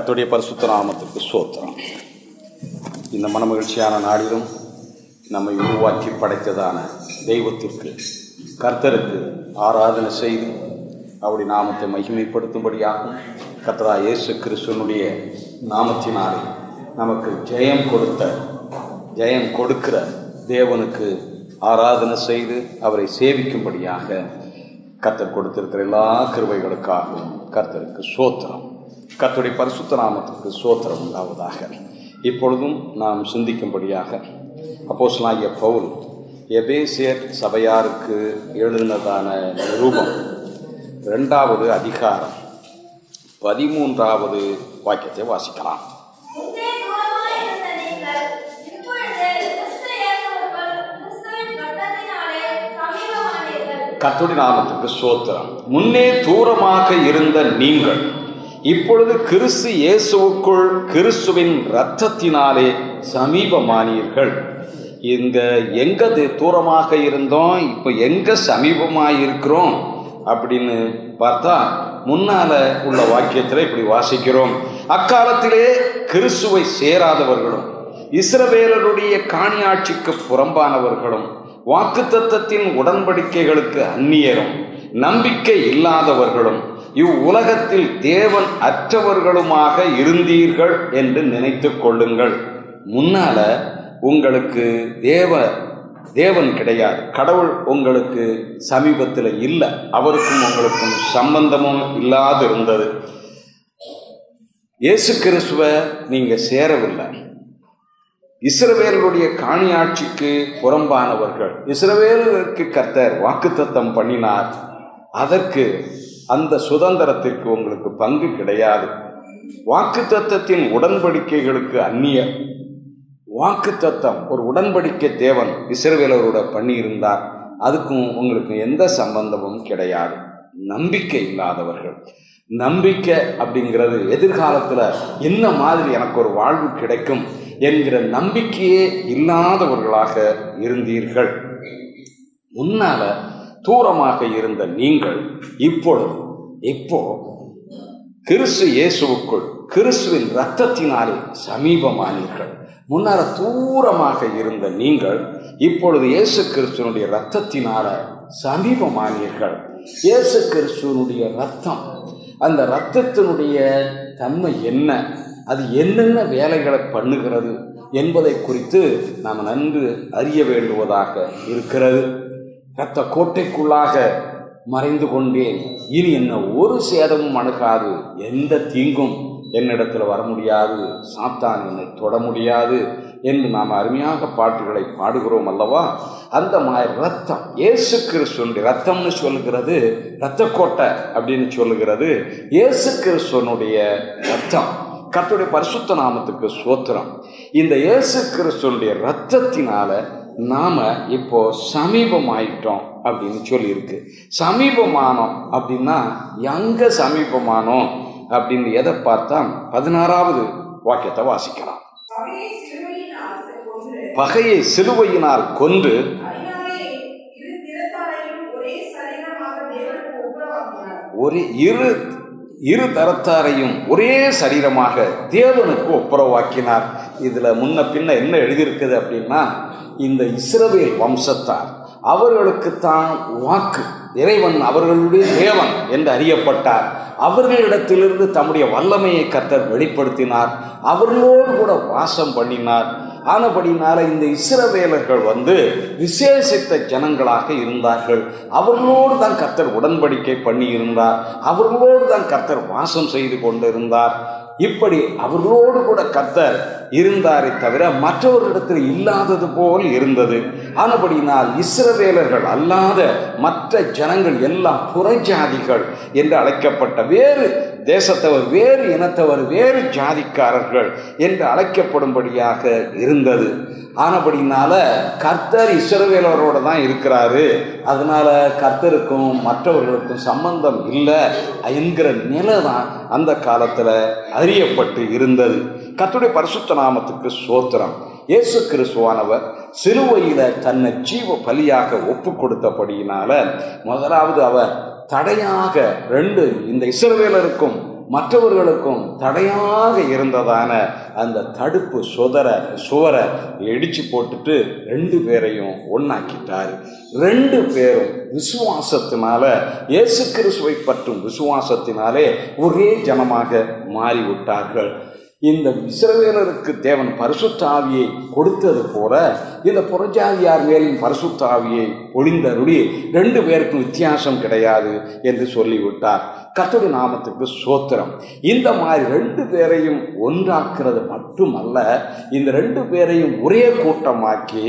கத்துடைய பரிசுத்த நாமத்திற்கு சோத்திரம் இந்த மனமகிழ்ச்சியான நாளிலும் நம்மை உருவாக்கி படைத்ததான தெய்வத்திற்கு கர்த்தருக்கு ஆராதனை செய்து அவருடைய நாமத்தை மகிமைப்படுத்தும்படியாகும் கர்த்தரா இயேசு கிறிஸ்துவனுடைய நாமத்தினாலே நமக்கு ஜெயம் கொடுத்த ஜெயம் கொடுக்கிற தேவனுக்கு ஆராதனை செய்து அவரை சேவிக்கும்படியாக கர்த்தர் கொடுத்திருக்கிற எல்லா கிருவைகளுக்காகவும் கர்த்தருக்கு சோத்திரம் கத்துடைய பரிசுத்த நாமத்திற்கு சோத்திரம் உண்டாவதாக. இப்பொழுதும் நாம் சிந்திக்கும்படியாக அப்போஸ்லாகிய பவுல் எபேசியர் சபையாருக்கு எழுதினதான நிரூபம். ரெண்டாவது அதிகாரம் பதிமூன்றாவது வாக்கியத்தை வாசிக்கலாம். கத்துடி நாமத்துக்கு சோத்திரம் முன்னே தூரமாக இருந்த நீங்கள் இப்பொழுது கிறிஸ்து இயேசுவுக்குள் கிறிஸ்துவின் இரத்தத்தினாலே சமீபமானீர்கள். இந்த எங்க தூரமாக இருந்தோம் இப்போ எங்க சமீபமாக இருக்கிறோம் அப்படின்னு பார்த்தா முன்னால உள்ள வாக்கியத்தில் இப்படி வாசிக்கிறோம். அக்காலத்திலே கிறிஸ்துவை சேராதவர்களும் இஸ்ரவேலருடைய காணியாட்சிக்கு புறம்பானவர்களும் வாக்குத்தத்தத்தின் உடன்படிக்கைகளுக்கு அந்நியரும் நம்பிக்கை இல்லாதவர்களும் இவ்வுலகத்தில் தேவன் அற்றவர்களுமாக இருந்தீர்கள் என்று நினைத்து கொள்ளுங்கள். முன்னால உங்களுக்கு தேவ தேவன் கிடையாது. கடவுள் உங்களுக்கு சமீபத்தில் இல்லை. அவருக்கும் உங்களுக்கும் சம்பந்தமும் இல்லாது இருந்தது இயேசு கிறிஸ்துவ நீங்க சேரவில்லை. இஸ்ரவேலுடைய காணியாட்சிக்கு புறம்பானவர்கள். இஸ்ரவேலுக்கு கர்த்தர் வாக்குத்தத்தம் பண்ணினார். அதற்கு அந்த சுதந்திரத்திற்கு உங்களுக்கு பங்கு கிடையாது. வாக்குத்தத்தத்தின் உடன்படிக்கைகளுக்கு அந்நிய. வாக்குத்தத்தம் ஒரு உடன்படிக்கை தேவன் இஸ்ரவேலரோட பண்ணியிருந்தார். அதுக்கும் உங்களுக்கு எந்த சம்பந்தமும் கிடையாது. நம்பிக்கை இல்லாதவர்கள். நம்பிக்கை அப்படிங்கிறது எதிர்காலத்தில் என்ன மாதிரி எனக்கு ஒரு வாழ்வு கிடைக்கும் என்கிற நம்பிக்கையே இல்லாதவர்களாக இருந்தீர்கள். முன்னால தூரமாக இருந்த நீங்கள் இப்பொழுது இப்போ கிறிஸ்து இயேசுவுக்குள் கிறிஸ்துவின் இரத்தத்தினாலே சமீபமானீர்கள். முன்னால தூரமாக இருந்த நீங்கள் இப்பொழுது இயேசு கிறிஸ்துவனுடைய இரத்தத்தினால சமீபமானீர்கள். இயேசு கிறிஸ்துவனுடைய ரத்தம் அந்த இரத்தத்தினுடைய தன்மை என்ன? அது என்னென்ன வேலைகளை பண்ணுகிறது என்பதை குறித்து நாம் நன்கு அறிய வேண்டுவதாக இருக்கிறது. இரத்த கோட்டைக்குள்ளாக மறைந்து கொண்டேன். இனி என்ன ஒரு சேதமும் அணுகாது. எந்த தீங்கும் என்னிடத்தில் வர முடியாது. சாத்தான் என்னை தொட முடியாது என்று நாம் அருமையாக பாட்டுகளை பாடுகிறோம் அல்லவா? அந்த மாதிரி ரத்தம் இயேசு கிறிஸ்துவனுடைய ரத்தம்னு சொல்லுகிறது இரத்தக்கோட்டை அப்படின்னு சொல்லுகிறது. இயேசு கிறிஸ்துவனுடைய ரத்தம் கத்துடைய பரிசுத்த நாமத்துக்கு சோத்திரம். இந்த இயேசு கிறிஸ்துவனுடைய ரத்தத்தினால நாம் இப்போ சமீபமாயிட்டோம் அப்படின்னு சொல்லியிருக்கு. சமீபமானோம் அப்படின்னா எங்கே சமீபமானோம் அப்படின்னு எதை பார்த்தா பதினாறாவது வாக்கியத்தை வாசிக்கலாம். பகையை சிலுவையினால் கொன்று, இரு ஒரே இரு இரு தரத்தாரையும் ஒரே சரீரமாக தேவனுக்கு ஒப்புரவாக்கினார். இதில் முன்ன பின்ன என்ன எழுதியிருக்குது அப்படின்னா இந்த இஸ்ரவேல் வம்சத்தார் அவர்களுக்குத்தான் வாக்கு. இறைவன் அவர்களுடைய தேவன் என்று அறியப்பட்டார். அவர்களிடத்திலிருந்து தம்முடைய வல்லமையை கர்த்தர் வெளிப்படுத்தினார். அவர்களோடு கூட வாசம் பண்ணினார். ஆனபடினால இந்த இஸ்ரவேலர்கள் வந்து விசேஷித்த ஜனங்களாக இருந்தார்கள். அவர்களோடு தான் கர்த்தர் உடன்படிக்கை பண்ணி இருந்தார் அவர்களோடு தான் கர்த்தர் வாசம் செய்து கொண்டிருந்தார். இப்படி அவர்களோடு கூட கத்தர் இருந்தாரே தவிர மற்றவர்களிடத்தில் இல்லாதது போல் இருந்தது. ஆனபடினால் இஸ்ரவேலர்கள் அல்லாத மற்ற ஜனங்கள் எல்லாம் புறஜாதிகள் என்று அழைக்கப்பட்ட வேறு தேசத்தவர் வேறு இனத்தவர் வேறு ஜாதிக்காரர்கள் என்று அழைக்கப்படும்படியாக இருந்தது. ஆனபடினால கர்த்தர் இஸ்ரவேலரோட தான் இருக்கிறாரு. அதனால் கர்த்தருக்கும் மற்றவர்களுக்கும் சம்பந்தம் இல்லை என்கிற நிலை தான் அந்த காலத்தில் அறியப்பட்டு இருந்தது. கர்த்தருடைய பரிசுத்த நாமத்துக்கு சோத்திரம் இயேசு கிறிஸ்துவானவர் சிறுவையில் தன்னை ஜீவ பலியாக ஒப்பு கொடுத்தபடியினால முதலாவது அவர் தடையாக ரெண்டு இந்த இஸ்ரவேலருக்கும் மற்றவர்களுக்கும் தடையாக இருந்ததான அந்த தடுப்பு சுதர சுவரை இடித்து போட்டுட்டு ரெண்டு பேரையும் ஒன்றாக்கிட்டார் ரெண்டு பேரும் விசுவாசத்தினால இயேசு கிறிஸ்துவை பற்றும் விசுவாசத்தினாலே ஒரே ஜனமாக மாறிவிட்டார்கள். இந்த இஸ்ரவேலருக்கு தேவன் பரிசுத்தாவியை கொடுத்தது போல இந்த புறஜாதியார் மேலும் பரிசுத்தாவியை பொழிந்தருளி ரெண்டு பேருக்கும் வித்தியாசம் கிடையாது என்று சொல்லிவிட்டார். கர்த்தருடைய நாமத்துக்கு சோத்திரம் இந்த மாதிரி ரெண்டு பேரையும் ஒன்றாக்குறது மட்டுமல்ல இந்த ரெண்டு பேரையும் ஒரே கூட்டமாக்கி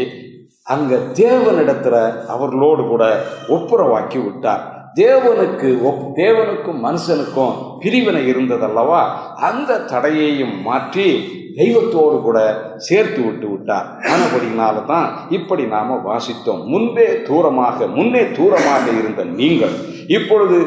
அங்கே தேவனிடத்துல அவர்களோடு கூட ஒப்புரவாக்கி விட்டார். தேவனுக்கு ஒப் தேவனுக்கும் மனுஷனுக்கும் பிரிவினை இருந்ததல்லவா? அந்த தடையையும் மாற்றி தெய்வத்தோடு கூட சேர்த்து விட்டு விட்டார். ஆனபடினால தான் இப்படி நாம் வாசித்தோம். முன்பே தூரமாக முன்னே தூரமாக இருந்த நீங்கள் இப்பொழுது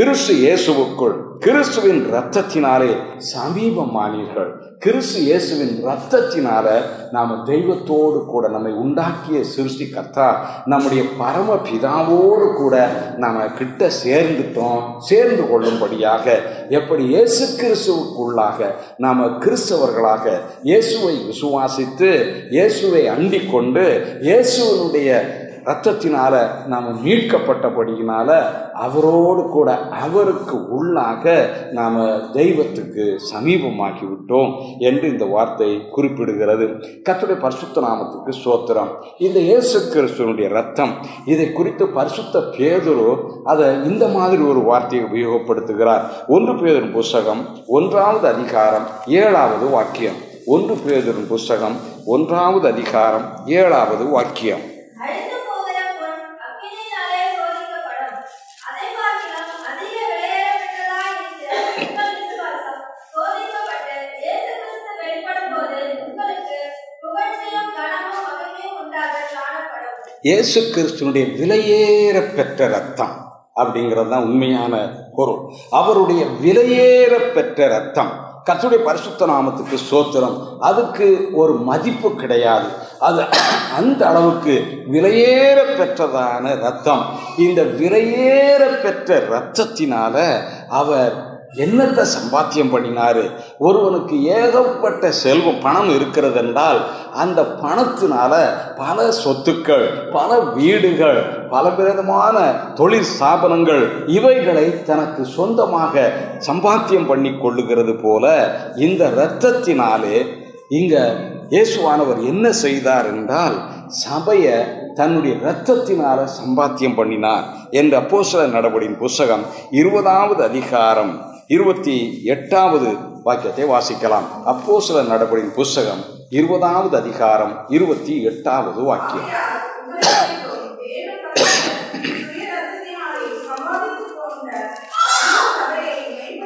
கிறிஸ்து இயேசுவுக்குள் கிறிஸ்துவின் இரத்தத்தினாலே சமீபமானீர்கள். கிறிஸ்து இயேசுவின் இரத்தத்தினால நாம் தெய்வத்தோடு கூட நம்மை உண்டாக்கிய சிருஷ்டிகர்த்தா நம்முடைய பரம பிதாவோடு கூட நாம் கிட்ட சேர்ந்துட்டோம் சேர்ந்து கொள்ளும்படியாக எப்படி இயேசு கிறிஸ்துவுக்குள்ளாக நாம் கிறிஸ்தவர்களாக இயேசுவை விசுவாசித்து இயேசுவை அண்டிக் கொண்டு இயேசுவனுடைய ரத்தத்தினால நாம் மீட்கப்பட்டபடியினால அவரோடு கூட அவருக்கு உள்ளாக நாம் தெய்வத்துக்கு சமீபமாகிவிட்டோம் என்று இந்த வார்த்தை குறிப்பிடுகிறது. கத்துடைய பரிசுத்த நாமத்துக்கு சோத்திரம் இந்த இயேசு கிறிஸ்துவனுடைய ரத்தம் இதை குறித்து பரிசுத்த பேதுரு அதை இந்த மாதிரி ஒரு வார்த்தையை உபயோகப்படுத்துகிறார். ஒன்று பேதரின் புஸ்தகம் ஒன்றாவது அதிகாரம் ஏழாவது வாக்கியம். ஒன்று பேதரும் புஸ்தகம் ஒன்றாவது அதிகாரம் ஏழாவது வாக்கியம். இயேசு கிறிஸ்துனுடைய விலையேற பெற்ற ரத்தம் அப்படிங்கிறது தான் உண்மையான பொருள். அவருடைய விலையேற பெற்ற ரத்தம் கர்த்தருடைய பரிசுத்த நாமத்துக்கு சோத்திரம் அதுக்கு ஒரு மதிப்பு கிடையாது. அது அந்த அளவுக்கு விலையேற பெற்றதான ரத்தம் இந்த விலையேற பெற்ற ரத்தத்தினால அவர் என்னத்தை சம்பாத்தியம் பண்ணினாரு? ஒருவனுக்கு ஏகப்பட்ட செல்வம் பணம் இருக்கிறது என்றால் அந்த பணத்தினால பல சொத்துக்கள் பல வீடுகள் பல விதமான தொழில் ஸ்தாபனங்கள் இவைகளை தனக்கு சொந்தமாக சம்பாத்தியம் பண்ணி கொள்ளுகிறது போல இந்த இரத்தத்தினாலே இங்க இயேசுவானவர் என்ன செய்தார் என்றால் சபையை தன்னுடைய இரத்தத்தினால சம்பாத்தியம் பண்ணினார். என்ற அப்போஸ்தல நடவடின் புஸ்தகம் இருபதாவது அதிகாரம். இருபத்தி எட்டாவது வாக்கியத்தை வாசிக்கலாம். அப்போ சில நடவடிக்கை புஸ்தகம் இருபதாவது அதிகாரம் இருபத்தி எட்டாவது வாக்கியம்.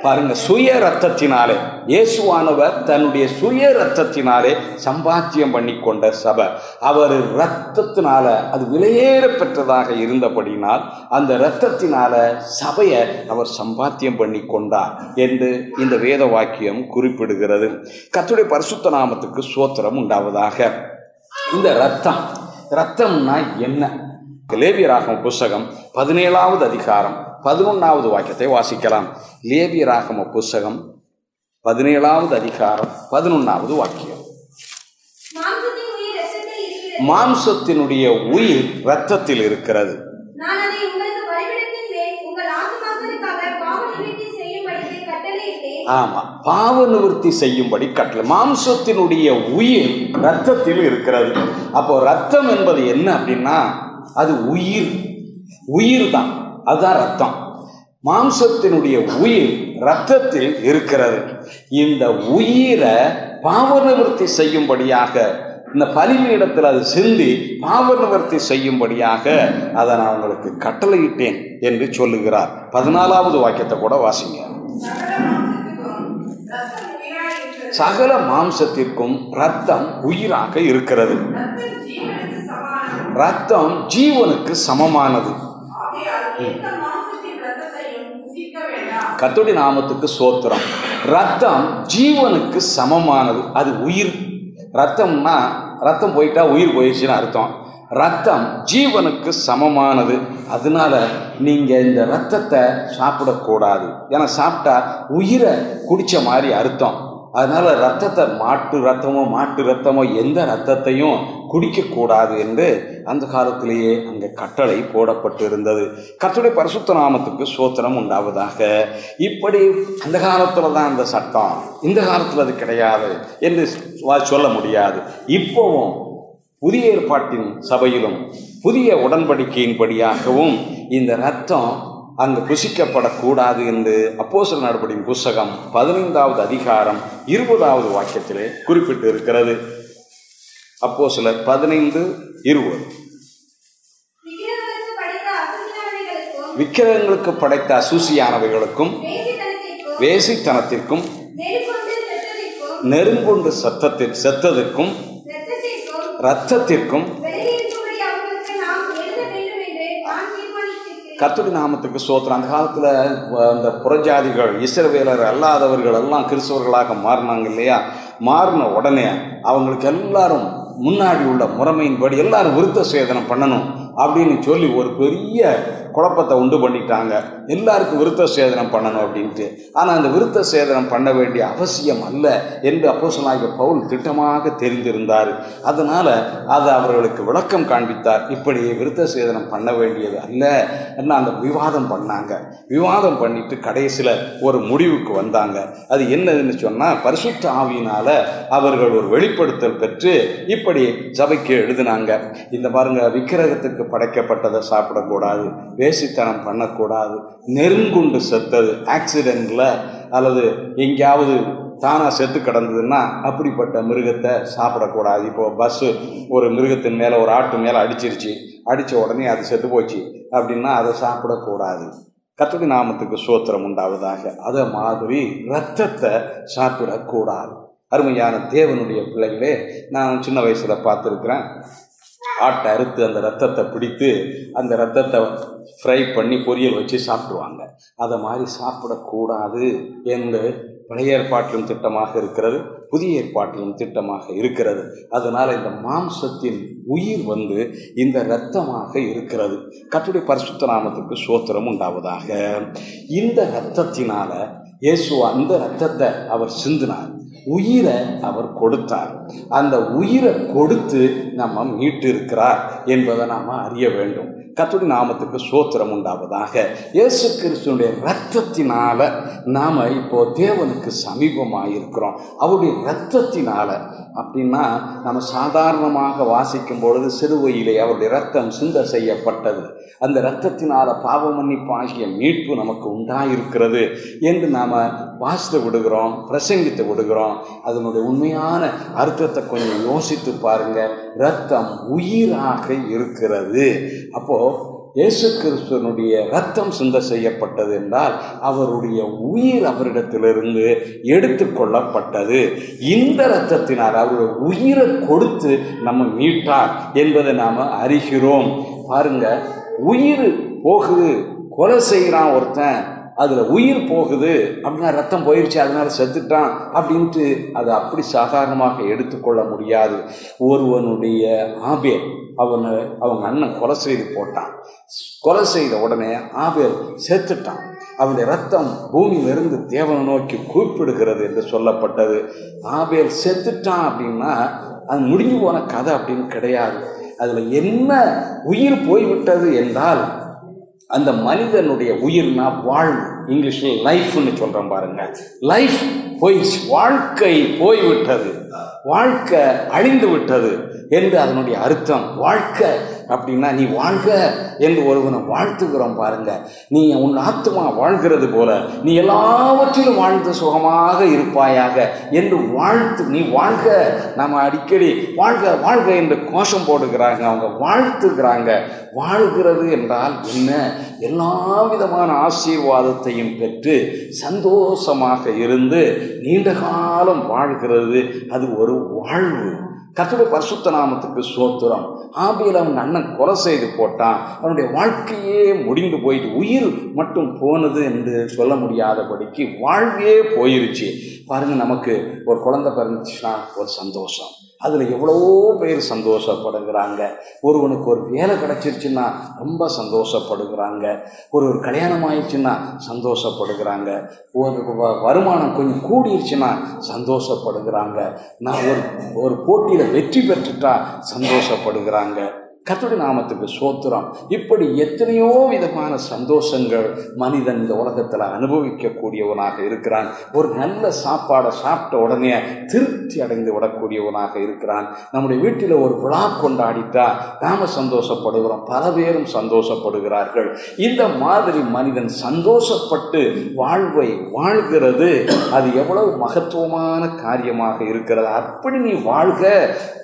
பாருங்க சுய ரத்தத்தினாலே இயேசுவானவர் தன்னுடைய சுய ரத்தத்தினாலே சம்பாத்தியம் பண்ணி கொண்ட சபை. அவர் ரத்தத்தினால அது விலையேற பெற்றதாக இருந்தபடினால் அந்த இரத்தத்தினால சபையை அவர் சம்பாத்தியம் பண்ணி கொண்டார் என்று இந்த வேத வாக்கியம் குறிப்பிடுகிறது. கத்துடைய பரிசுத்த நாமத்துக்கு சோத்திரம் உண்டாவதாக. இந்த ரத்தம் ரத்தம்னா என்ன? லேவியராகும் புஸ்தகம் பதினேழாவது அதிகாரம். பதினொன்றாவது வாக்கியத்தை வாசிக்கலாம். லேபியராகம புஸ்தகம் பதினேழாவது அதிகாரம் பதினொன்றாவது வாக்கியம். மாம்சத்தினுடைய உயிர் இரத்தத்தில் இருக்கிறது. ஆமா பாவ நிவர்த்தி செய்யும்படி கட்டளை. மாம்சத்தினுடைய உயிர் ரத்தத்தில் இருக்கிறது. அப்போ ரத்தம் என்பது என்ன அப்படின்னா அது உயிர். உயிர் தான். அதுதான் ரத்தம். மாம்சத்தினுடைய உயிர் ரத்தத்தில் இருக்கிறது. இந்த உயிரை பாவ நிவர்த்தி செய்யும்படியாக இந்த பலிபீடத்தில் அது சிந்தி பாவ நிவர்த்தி செய்யும்படியாக அதை நான் உங்களுக்கு கட்டளையிட்டேன் என்று சொல்லுகிறார். பதினாலாவது வாக்கியத்தை கூட வாசிங்க. சகல மாம்சத்திற்கும் ரத்தம் உயிராக இருக்கிறது. ரத்தம் ஜீவனுக்கு சமமானது. கத்தோடி நாமத்துக்கு சோத்திரம் ரத்தம் ஜீவனுக்கு சமமானது. அது உயிர். ரத்தம்னா ரத்தம் போயிட்டா உயிர் போயிடுச்சுன்னு அர்த்தம். ரத்தம் ஜீவனுக்கு சமமானது. அதனால நீங்கள் இந்த ரத்தத்தை சாப்பிடக்கூடாது. ஏன்னா சாப்பிட்டா உயிரை குடித்த மாதிரி அர்த்தம். அதனால் ரத்தத்தை மாட்டு ரத்தமோ மாட்டு ரத்தமோ எந்த ரத்தத்தையும் குடிக்கக்கூடாது என்று அந்த காலத்திலேயே அங்கே கட்டளை போடப்பட்டு இருந்தது கத்துடைய பரிசுத்த நாமத்துக்கு சோத்திரம் உண்டாவதாக. இப்படி அந்த காலத்தில் தான் அந்த சட்டம். இந்த காலத்தில் அது கிடையாது என்று வா- சொல்ல முடியாது. இப்போவும் புதிய ஏற்பாட்டின் சபையிலும் புதிய உடன்படிக்கையின்படியாகவும் இந்த ரத்தம் அங்கு புசிக்கப்படக்கூடாது என்று அப்போஸ்தலர் நடபடியின் புஸ்தகம் பதினைந்தாவது அதிகாரம் இருபதாவது வாக்கியத்திலே குறிப்பிட்டு இருக்கிறது அப்போ சிலர் பதினைந்து இருபது. விக்கிரகங்களுக்கு படைத்த அசூசியானவைகளுக்கும் வேசித்தனத்திற்கும் நெருங்குண்டு சத்தத்தில் செத்ததற்கும் இரத்தத்திற்கும் கத்துடி நாமத்துக்கு சோத்திரம் அந்த காலத்தில் அந்த புறஜாதிகள் இசைவேலர் அல்லாதவர்கள் எல்லாம் கிறிஸ்தவர்களாக மாறினாங்க இல்லையா? மாறின உடனே அவங்களுக்கு எல்லாரும் முன்னாடி உள்ள முறைமையின்படி எல்லாரும் விருத்த சேதனம் பண்ணணும் அப்படின்னு சொல்லி ஒரு பெரிய குழப்பத்தை உண்டு பண்ணிட்டாங்க. எல்லாருக்கும் விருத்த சேதனம் பண்ணணும் அப்படின்ட்டு. ஆனால் அந்த விருத்த சேதனம் பண்ண வேண்டிய அவசியம் அல்ல என்று அப்போசனாகிய பவுல் திட்டமாக தெரிந்திருந்தார். அதனால அதை அவர்களுக்கு விளக்கம் காண்பித்தார். இப்படி விருத்த சேதனம் பண்ண வேண்டியது அல்ல என்ன அந்த விவாதம் பண்ணாங்க. விவாதம் பண்ணிட்டு கடைசியில் ஒரு முடிவுக்கு வந்தாங்க. அது என்னதுன்னு சொன்னால் பரிசுத்த ஆவியினால அவர்கள் ஒரு வெளிப்படுத்தல் பெற்று இப்படி சபைக்கு எழுதினாங்க. இந்த பாருங்க விக்கிரகத்துக்கு படைக்கப்பட்டதை சாப்பிடக்கூடாது. வேசித்தனம் பண்ணக்கூடாது. நெருங்குண்டு செத்தது ஆக்சிடெண்ட்டில் அல்லது எங்கேயாவது தானாக செத்து கிடந்ததுன்னா அப்படிப்பட்ட மிருகத்தை சாப்பிடக்கூடாது. இப்போது பஸ்ஸு ஒரு மிருகத்தின் மேலே ஒரு ஆட்டு மேலே அடிச்சிருச்சு அடித்த உடனே அது செத்து போச்சு அப்படின்னா அதை சாப்பிடக்கூடாது. கத்தடி நாமத்துக்கு சோத்திரம் உண்டாவதாக. அதை மாதிரி ரத்தத்தை சாப்பிடக்கூடாது. அருமையான தேவனுடைய பிள்ளைகளே நான் சின்ன வயசில் பார்த்துருக்குறேன். ஆட்டை அறுத்து அந்த ரத்தத்தை பிடித்து அந்த ரத்தத்தை ஃப்ரை பண்ணி பொரியல் வச்சு சாப்பிடுவாங்க. அதை மாதிரி சாப்பிடக்கூடாது என்று பழைய ஏற்பாட்டிலும் திட்டமாக இருக்கிறது புதிய ஏற்பாட்டிலும் திட்டமாக இருக்கிறது. அதனால் இந்த மாம்சத்தின் உயிர் வந்து இந்த இரத்தமாக இருக்கிறது. கர்த்தருடைய பரிசுத்த நாமத்துக்கு சோத்திரம் உண்டாவதாக. இந்த இரத்தத்தினால இயேசு அந்த இரத்தத்தை அவர் சிந்தினார். உயிரை அவர் கொடுத்தார். அந்த உயிரை கொடுத்து நம்ம மீட்டிருக்கிறார் என்பதை நாம் அறிய வேண்டும். கத்துடைய நாமத்துக்கு சோத்திரம் உண்டாவதாக. இயேசு கிறிஸ்துனுடைய ரத்தத்தினால நாம் இப்போ தேவனுக்கு சமீபமாக இருக்கிறோம் அவருடைய ரத்தத்தினால அப்படின்னா நம்ம சாதாரணமாக வாசிக்கும் பொழுது சிறுவையிலே அவருடைய ரத்தம் சிந்த செய்யப்பட்டது. அந்த ரத்தத்தினால பாவ மன்னிப்பாகிய மீட்பு நமக்கு உண்டாயிருக்கிறது என்று நாம் வாசித்து விடுகிறோம் பிரசங்கித்து விடுகிறோம். அதனுடைய உண்மையான அர்த்தத்தை கொஞ்சம் யோசித்து பாருங்கள் ரத்தம் உயிராக இருக்கிறது. அப்போது இயேசு கிறிஸ்துவனுடைய ரத்தம் சிந்த செய்யப்பட்டது என்றால் அவருடைய உயிர் அவரிடத்திலிருந்து எடுத்துக்கொள்ளப்பட்டது இந்த இரத்தத்தினால் அவருடைய உயிரை கொடுத்து நம்ம மீட்டார் என்பதை நாம் அறிகிறோம். பாருங்க உயிர் போகுது கொலை செய்கிறான் ஒருத்தன். அதில் உயிர் போகுது. அப்படின்னா ரத்தம் போயிடுச்சு அதனால செத்துட்டான் அப்படின்ட்டு அதை அப்படி சாதாரணமாக எடுத்துக்கொள்ள முடியாது. ஒருவனுடைய ஆபேல் அவனை அவங்க அண்ணன் கொலை செய்து போட்டான். கொலை செய்த உடனே ஆபேல் செத்துட்டான். அவனுடைய ரத்தம் பூமியிலிருந்து தேவனை நோக்கி கூப்பிடுகிறது என்று சொல்லப்பட்டது. ஆபேல் செத்துட்டான் அப்படின்னா அது முடிஞ்சு போன கதை அப்படின்னு கிடையாது. அதில் என்ன உயிர் போய்விட்டது என்றால் அந்த மனிதனுடைய உயிர்னா வாழ்வு. இங்கிலீஷில் லைஃப்னு சொல்கிறோம் பாருங்க. லைஃப் போயிடுச்சு. வாழ்க்கை போய்விட்டது. வாழ்க்கை அழிந்து விட்டது என்று அதனுடைய அர்த்தம். வாழ்க்கை அப்படின்னா நீ வாழ்க என்று ஒருவனை வாழ்த்துகிறோம் பாருங்க. நீ உன் ஆத்மா வாழ்கிறது போல நீ எல்லாவற்றிலும் வாழ்ந்து சுகமாக இருப்பாயாக என்று வாழ்த்து நீ வாழ்க. நம்ம அடிக்கடி வாழ்க வாழ்க என்று கோஷம் போடுகிறாங்க. அவங்க வாழ்த்துகிறாங்க. வாழ்கிறது என்றால் என்ன? எல்லா விதமான ஆசீர்வாதத்தையும் பெற்று சந்தோஷமாக இருந்து நீண்ட காலம் வாழ்கிறது. அது ஒரு வாழ்வு. கர்த்தருடைய பரிசுத்த நாமத்துக்கு சோத்திரம் ஆபியில் அவன் அண்ணன் கொலை செய்து போட்டான். அவனுடைய வாழ்க்கையே முடிந்து போயிட்டு உயிர் மட்டும் போனது என்று சொல்ல முடியாதபடிக்கு வாழ்வே போயிருச்சு. பாருங்கள் நமக்கு ஒரு குழந்தை பிறந்துச்சுன்னா ஒரு சந்தோஷம். அதில் எவ்வளவோ பேர் சந்தோஷப்படுகிறாங்க. ஒருவனுக்கு ஒரு வேலை கிடச்சிருச்சுன்னா ரொம்ப சந்தோஷப்படுகிறாங்க. ஒரு ஒரு கல்யாணம் ஆயிடுச்சுன்னா சந்தோஷப்படுகிறாங்க. ஒரு வ- வருமானம் கொஞ்சம் கூடிருச்சுன்னா சந்தோஷப்படுகிறாங்க. நான் ஒரு ஒரு போட்டியில் வெற்றி பெற்றுட்டா சந்தோஷப்படுகிறாங்க. கத்துடைய நாமத்துக்கு சோத்திரம் இப்படி எத்தனையோ விதமான சந்தோஷங்கள் மனிதன் இந்த உலகத்தில் அனுபவிக்கக்கூடியவனாக இருக்கிறான். ஒரு நல்ல சாப்பாடை சாப்பிட்ட உடனே திருப்தி அடைந்து விடக்கூடியவனாக இருக்கிறான். நம்முடைய வீட்டில் ஒரு விழா கொண்டாடித்தா நாம சந்தோஷப்படுகிறோம். பல பேரும் சந்தோஷப்படுகிறார்கள். இந்த மாதிரி மனிதன் சந்தோஷப்பட்டு வாழ்வை வாழ்கிறது அது எவ்வளவு மகத்துவமான காரியமாக இருக்கிறது. அப்படி நீ வாழ்க.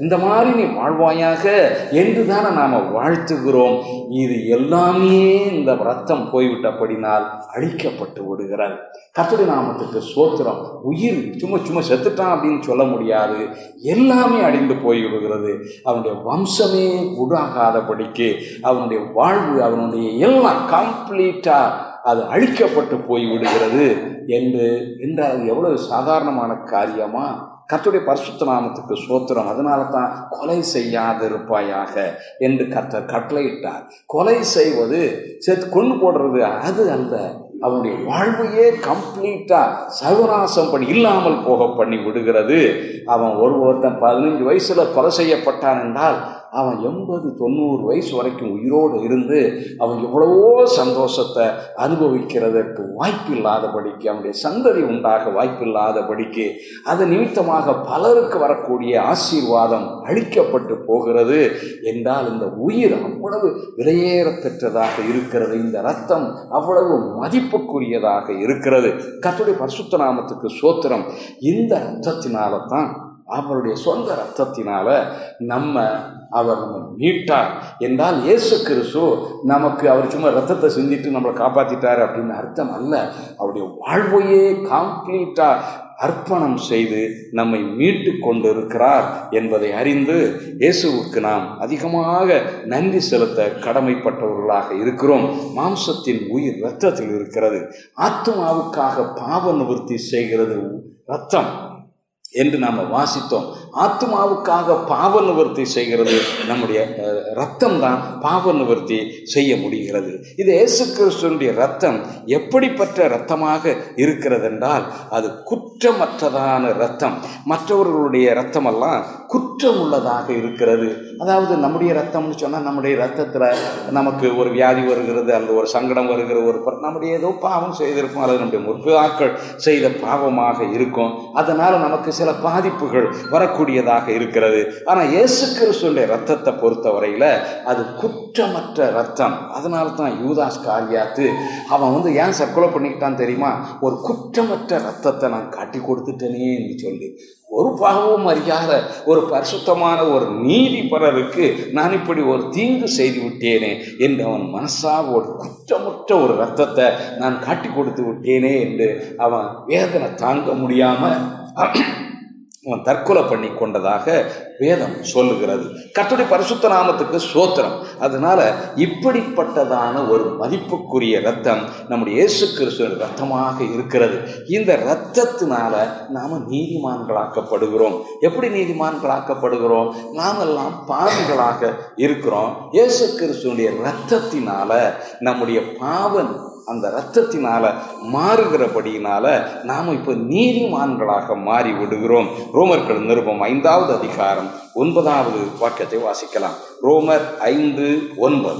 இந்த மாதிரி நீ வாழ்வாயாக. என்று தான் நாம் வாழ்த்துகிறோம். இது எல்லாமே இந்த ரத்தம் போய்விட்டபடினால் அழிக்கப்பட்டு விடுகிறது. கர்த்தருடைய நாமத்துக்கு சோத்திரம். உயிர் சும்மா சும்மா செத்துட்டான் அப்படின்னு சொல்ல முடியாது. எல்லாமே அழிந்து போய்விடுகிறது. அவனுடைய வம்சமே உடாகாதபடிக்கு அவனுடைய வாழ்வு அவனுடைய எல்லாம் கம்ப்ளீட்டாக அது அழிக்கப்பட்டு போய் விடுகிறது என்று என்றால் அது எவ்வளவு சாதாரணமான காரியமா? கர்த்தருடைய பரிசுத்த நாமத்துக்கு சோத்திரம் அதனால தான் கொலை செய்யாதிருப்பாயாக என்று கர்த்தர் கட்டளையிட்டார். கொலை செய்வது செத்து கொண்டு போடுறது அது அல்ல. அவனுடைய வாழ்வையே கம்ப்ளீட்டாக சர்வநாசம் பண்ணி இல்லாமல் போக பண்ணி விடுகிறது அவன் ஒரு ஒருத்தன் பதினஞ்சு வயசில் கொலை செய்யப்பட்டான் என்றால் அவன் எண்பது தொண்ணூறு வயசு வரைக்கும் உயிரோடு இருந்து அவன் எவ்வளவோ சந்தோஷத்தை அனுபவிக்கிறதற்கு வாய்ப்பில்லாதபடிக்கு அவனுடைய சந்ததி உண்டாக வாய்ப்பில்லாதபடிக்கு அது நிமித்தமாக பலருக்கு வரக்கூடிய ஆசீர்வாதம் அழிக்கப்பட்டு போகிறது என்றால் இந்த உயிர் அவ்வளவு விலையேறத்தற்றதாக இருக்கிறது. இந்த ரத்தம் அவ்வளவு மதிப்புக்குரியதாக இருக்கிறது. கத்துடைய பரிசுத்த நாமத்துக்கு சோத்திரம். இந்த ரத்தத்தினால தான் அவருடைய சொந்த ரத்தத்தினால நம்ம அவர் நம்ம மீட்டார் என்றால் இயேசு கிறிஸ்து நமக்கு அவர் சும்மா ரத்தத்தை சிந்திட்டு நம்மளை காப்பாற்றிட்டார் அப்படின்னு அர்த்தம் அல்ல. அவருடைய வாழ்வையே கம்ப்ளீட்டாக அர்ப்பணம் செய்து நம்மை மீட்டு கொண்டிருக்கிறார் என்பதை அறிந்து இயேசுவுக்கு நாம் அதிகமாக நன்றி செலுத்த கடமைப்பட்டவர்களாக இருக்கிறோம். மாம்சத்தின் உயிர் இரத்தத்தில் இருக்கிறது. ஆத்மாவுக்காக பாவ நிவர்த்தி செய்கிறது ரத்தம். என்று நாம் வாசித்தோம். ஆத்மாவுக்காக பாவ நிவர்த்தி செய்கிறது நம்முடைய ரத்தம் தான் பாவ நிவர்த்தி செய்ய முடிகிறது. இது இயேசு கிறிஸ்துவனுடைய ரத்தம் எப்படிப்பட்ட ரத்தமாக இருக்கிறது என்றால் அது குற்றமற்றதான ரத்தம் மற்றவர்களுடைய ரத்தமெல்லாம் குற்றம் உள்ளதாக இருக்கிறது. அதாவது நம்முடைய ரத்தம்னு சொன்னால் நம்முடைய ரத்தத்தில் நமக்கு ஒரு வியாதி வருகிறது அல்லது ஒரு சங்கடம் வருகிற ஒரு ப- நம்முடைய ஏதோ பாவம் செய்திருக்கும் அல்லது நம்முடைய முற்பிதாக்கள் செய்த பாவமாக இருக்கும். அதனால் நமக்கு சில பாதிப்புகள் வரக்கூடியதாக இருக்கிறது. ஆனால் இயேசு கிறிஸ்துடைய ரத்தத்தை பொறுத்தவரையில் அது குற்றமற்ற ரத்தம் அதனால தான் யூதாஸ் காரியாத்து அவன் வந்து ஏன் சர்க்கொலை பண்ணிக்கிட்டான் தெரியுமா? ஒரு குற்றமற்ற ரத்தத்தை நான் காட்டி கொடுத்துட்டேனேன்னு சொல்லி ஒரு பாவமும் அறியாத ஒரு பரிசுத்தமான ஒரு நீதிபரருக்கு நான் இப்படி ஒரு தீங்கு செய்து விட்டேனே என்று அவன் மனசாக ஒரு குற்றமுற்ற ஒரு ரத்தத்தை நான் காட்டி கொடுத்து விட்டேனே என்று அவன் வேதனை தாங்க முடியாமல் தற்கொலை பண்ணி கொண்டதாக வேதம் சொல்லுகிறது. கர்த்தருடைய பரிசுத்த நாமத்துக்கு சோத்திரம் அதனால இப்படிப்பட்டதான ஒரு மதிப்புக்குரிய ரத்தம் நம்முடைய இயேசு கிறிஸ்துவின் ரத்தமாக இருக்கிறது. இந்த ரத்தத்தினால நாம் நீதிமான்களாக்கப்படுகிறோம். எப்படி நீதிமான்களாக்கப்படுகிறோம்? நாமெல்லாம் பாவிகளாக இருக்கிறோம். இயேசு கிறிஸ்துவனுடைய ரத்தத்தினால நம்முடைய பாவன் அந்த ரத்தத்தினால மாறுகிறபடியினால நாம் இப்போ நீதிமான்களாக மாறி விடுகிறோம். ரோமர்கள் நிருபம் ஐந்தாவது அதிகாரம் ஒன்பதாவது வாக்கியத்தை வாசிக்கலாம். ரோமர் ஐந்து ஒன்பது.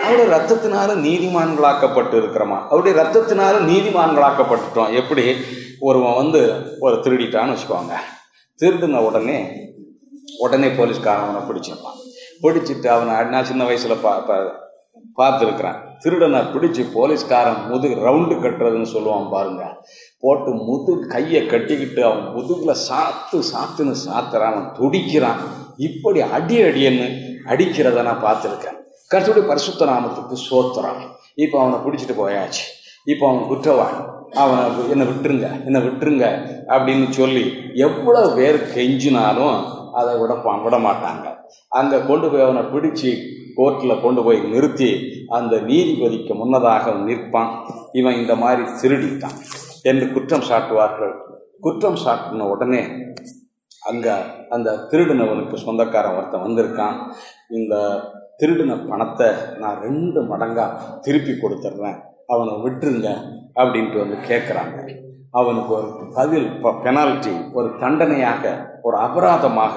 இரத்தத்தினாலே. அவருடைய ரத்தத்தினால நீதிமான்களாக்கப்பட்டு இருக்கிறோமா அவருடைய ரத்தத்தினால நீதிமான்களாக்கப்பட்டுட்டோம். எப்படி? ஒருவன் வந்து ஒரு திருடிட்டான்னு வச்சுக்கோங்க. திருடின உடனே உடனே போலீஸ்காரன் அவனை பிடிச்சிருப்பான். பிடிச்சிட்டு அவனை நான் சின்ன வயசில் பா பா பார்த்துருக்குறேன். திருடனை பிடிச்சி போலீஸ்காரன் முதுகு ரவுண்டு கட்டுறதுன்னு சொல்லுவான் பாருங்க. போட்டு முது கையை கட்டிக்கிட்டு அவன் முதுகில் சாத்து சாத்துன்னு சாத்துறான். அவன் துடிக்கிறான். இப்படி அடி அடியன்னு அடிக்கிறத நான் பார்த்துருக்கேன். கர்த்தருடைய பரிசுத்த நாமத்துக்கு சோத்துறான் இப்போ அவனை பிடிச்சிட்டு போயாச்சு. இப்போ அவன் குற்றவாளி. அவனை என்னை விட்டுருங்க என்னை விட்டுருங்க அப்படின்னு சொல்லி எவ்வளோ பேர் கெஞ்சினாலும் அதை விடப்பான் விட மாட்டாங்க. அங்கே கொண்டு போய் அவனை பிடிச்சி கோர்ட்டில் கொண்டு போய் நிறுத்தி அந்த நீதிபதிக்கு முன்னதாக அவன் நிற்பான். இவன் இந்த மாதிரி திருடிட்டான் என்று குற்றம் சாட்டுவார்கள். குற்றம் சாட்டின உடனே அங்கே அந்த திருடினவனுக்கு சொந்தக்காரன் ஒருத்தன் வந்திருக்கான். இந்த திருடின பணத்தை நான் ரெண்டு மடங்காக திருப்பி கொடுத்துட்றேன் அவனை விட்டுருங்க அப்படின்ட்டு வந்து கேட்குறாங்க அவனுக்கு ஒரு பதில் பெனால்ட்டி ஒரு தண்டனையாக ஒரு அபராதமாக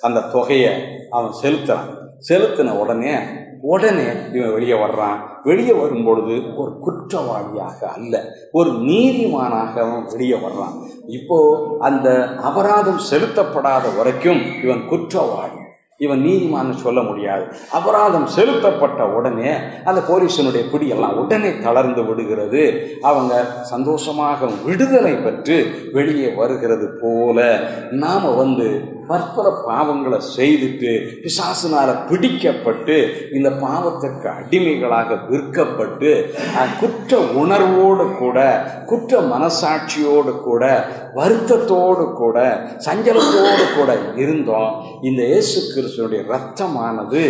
அந்த தொகையை அவன் செலுத்துறான். செலுத்தின உடனே உடனே இவன் வெளியே வர்றான். வெளியே வரும்பொழுது ஒரு குற்றவாளியாக அல்ல ஒரு நீதிமானாக அவன் வெளியே வர்றான். இப்போ அந்த அபராதம் செலுத்தப்படாத வரைக்கும் இவன் குற்றவாளி. இவன் நீதிமான்னு சொல்ல முடியாது. அபராதம் செலுத்தப்பட்ட உடனே அந்த போலீஸனுடைய பிடியெல்லாம் உடனே தளர்ந்து விடுகிறது. அவங்க சந்தோஷமாக விடுதலை பெற்று வெளியே வருகிறது போல நாம் வந்து பற்பல பாவங்களை செய்துட்டு பிசாசுனால பிடிக்கப்பட்டு இந்த பாவத்திற்கு அடிமைகளாக விற்கப்பட்டு குற்ற உணர்வோடு கூட குற்ற மனசாட்சியோடு கூட வருத்தத்தோடு கூட சஞ்சலத்தோடு கூட இருந்தோம். இந்த இயேசு கிறிஸ்துவனுடைய ரத்தமானது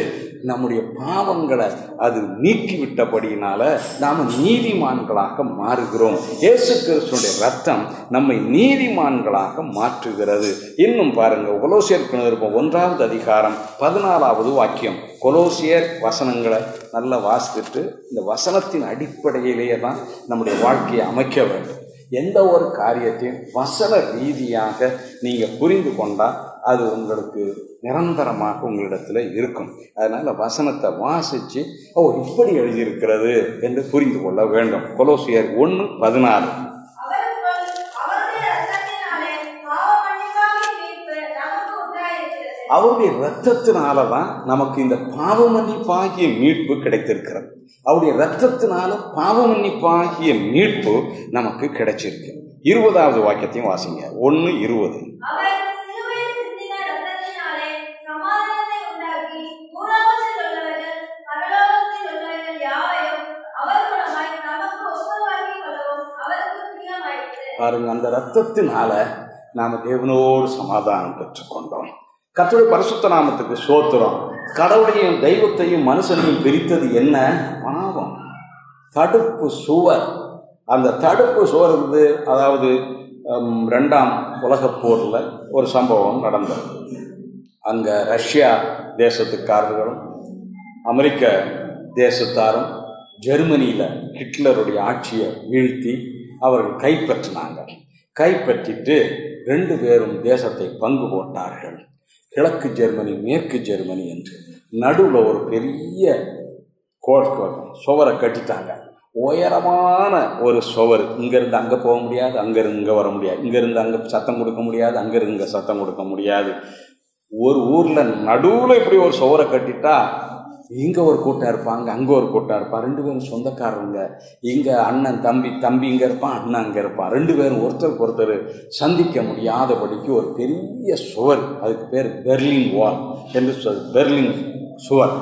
நம்முடைய பாவங்களை அது நீக்கிவிட்டபடியினால நாம் நீதிமான்களாக மாறுகிறோம். இயேசு கிறிஸ்துடைய ரத்தம் நம்மை நீதிமான்களாக மாற்றுகிறது. இன்னும் பாருங்க கொலோசியர் நிருபம் ஒன்றாவது அதிகாரம் பதினாலாவது வாக்கியம். கொலோசியர் வசனங்களை நல்லா வாசித்துட்டு இந்த வசனத்தின் அடிப்படையிலேயே தான் நம்முடைய வாழ்க்கையை அமைக்க வேண்டும். எந்த ஒரு காரியத்தையும் வசன ரீதியாக நீங்கள் புரிந்து கொண்டால் அது உங்களுக்கு நிரந்தரமாக உங்களிடத்தில் இருக்கும். அதனால் வசனத்தை வாசித்து ஓ இப்படி எழுதியிருக்கிறது என்று புரிந்து கொள்ள வேண்டும். கொலோசியர் ஒன்று பதினாறு. அவருடைய ரத்தத்தினால இரத்தத்தினால தான் நமக்கு இந்த பாவ மன்னிப்பாகிய மீட்பு கிடைத்திருக்கிறது. அவருடைய இரத்தத்தினால பாவ மன்னிப்பாகிய மீட்பு நமக்கு கிடைச்சிருக்கு. இருபதாவது வாக்கியத்தையும் வாசிங்க. ஒன்று இருபது அவர் சிலுவையில் சிந்தின ரத்தத்தினாலே சமாதானத்தை உண்டாக்கி பூலோகத்தில் உள்ளவர்கள் பரலோகத்தில் உள்ளவர்கள் யாவையும் அவர் மூலமாய் நமக்கு ஒப்புரவாக்கிக் கொள்ளவும் அவருக்கு பாருங்கள் பாருங்க அந்த ரத்தத்தினால நாம் தேவனோடு சமாதானம் பெற்றுக்கொண்டோம் கர்த்தருடைய பரிசுத்த நாமத்துக்கு சோத்திரம் கடவுளையும் தெய்வத்தையும் மனுஷனையும் பிரித்தது என்ன? பாவம். தடுப்பு சுவர். அந்த தடுப்பு சுவர் இருந்து அதாவது ரெண்டாம் உலகப் போரில் ஒரு சம்பவம் நடந்தது. அங்கே ரஷ்யா தேசத்துக்காரர்களும் அமெரிக்க தேசத்தாரும் ஜெர்மனியில் ஹிட்லருடைய ஆட்சியை வீழ்த்தி அவர்கள் கைப்பற்றினாங்க. கைப்பற்றிட்டு ரெண்டு பேரும் தேசத்தை பங்கு போட்டார்கள். கிழக்கு ஜெர்மனி மேற்கு ஜெர்மனி என்று. நடுவில் ஒரு பெரிய சுவரை கட்டிட்டாங்க. உயரமான ஒரு சுவர். இங்கேருந்து அங்கே போக முடியாது அங்கேருந்து இங்கே வர முடியாது. இங்கேருந்து அங்கே சத்தம் கொடுக்க முடியாது அங்கேருந்து இங்கே சத்தம் கொடுக்க முடியாது. ஒரு ஊரில் நடுவில் இப்படி ஒரு சுவரை கட்டிட்டா இங்கே ஒரு கூட்டம் இருப்பாங்க அங்கே ஒரு கூட்டம் இருப்பான். ரெண்டு பேரும் சொந்தக்காரங்க. இங்கே அண்ணன் தம்பி தம்பி இங்கே இருப்பான் அண்ணன் அங்கே இருப்பான். ரெண்டு பேரும் ஒருத்தருக்கு ஒருத்தர் சந்திக்க முடியாதபடிக்கு ஒரு பெரிய சுவர். அதுக்கு பேர் பெர்லின் வால் என்று சொல் பெர்லின் சுவர்.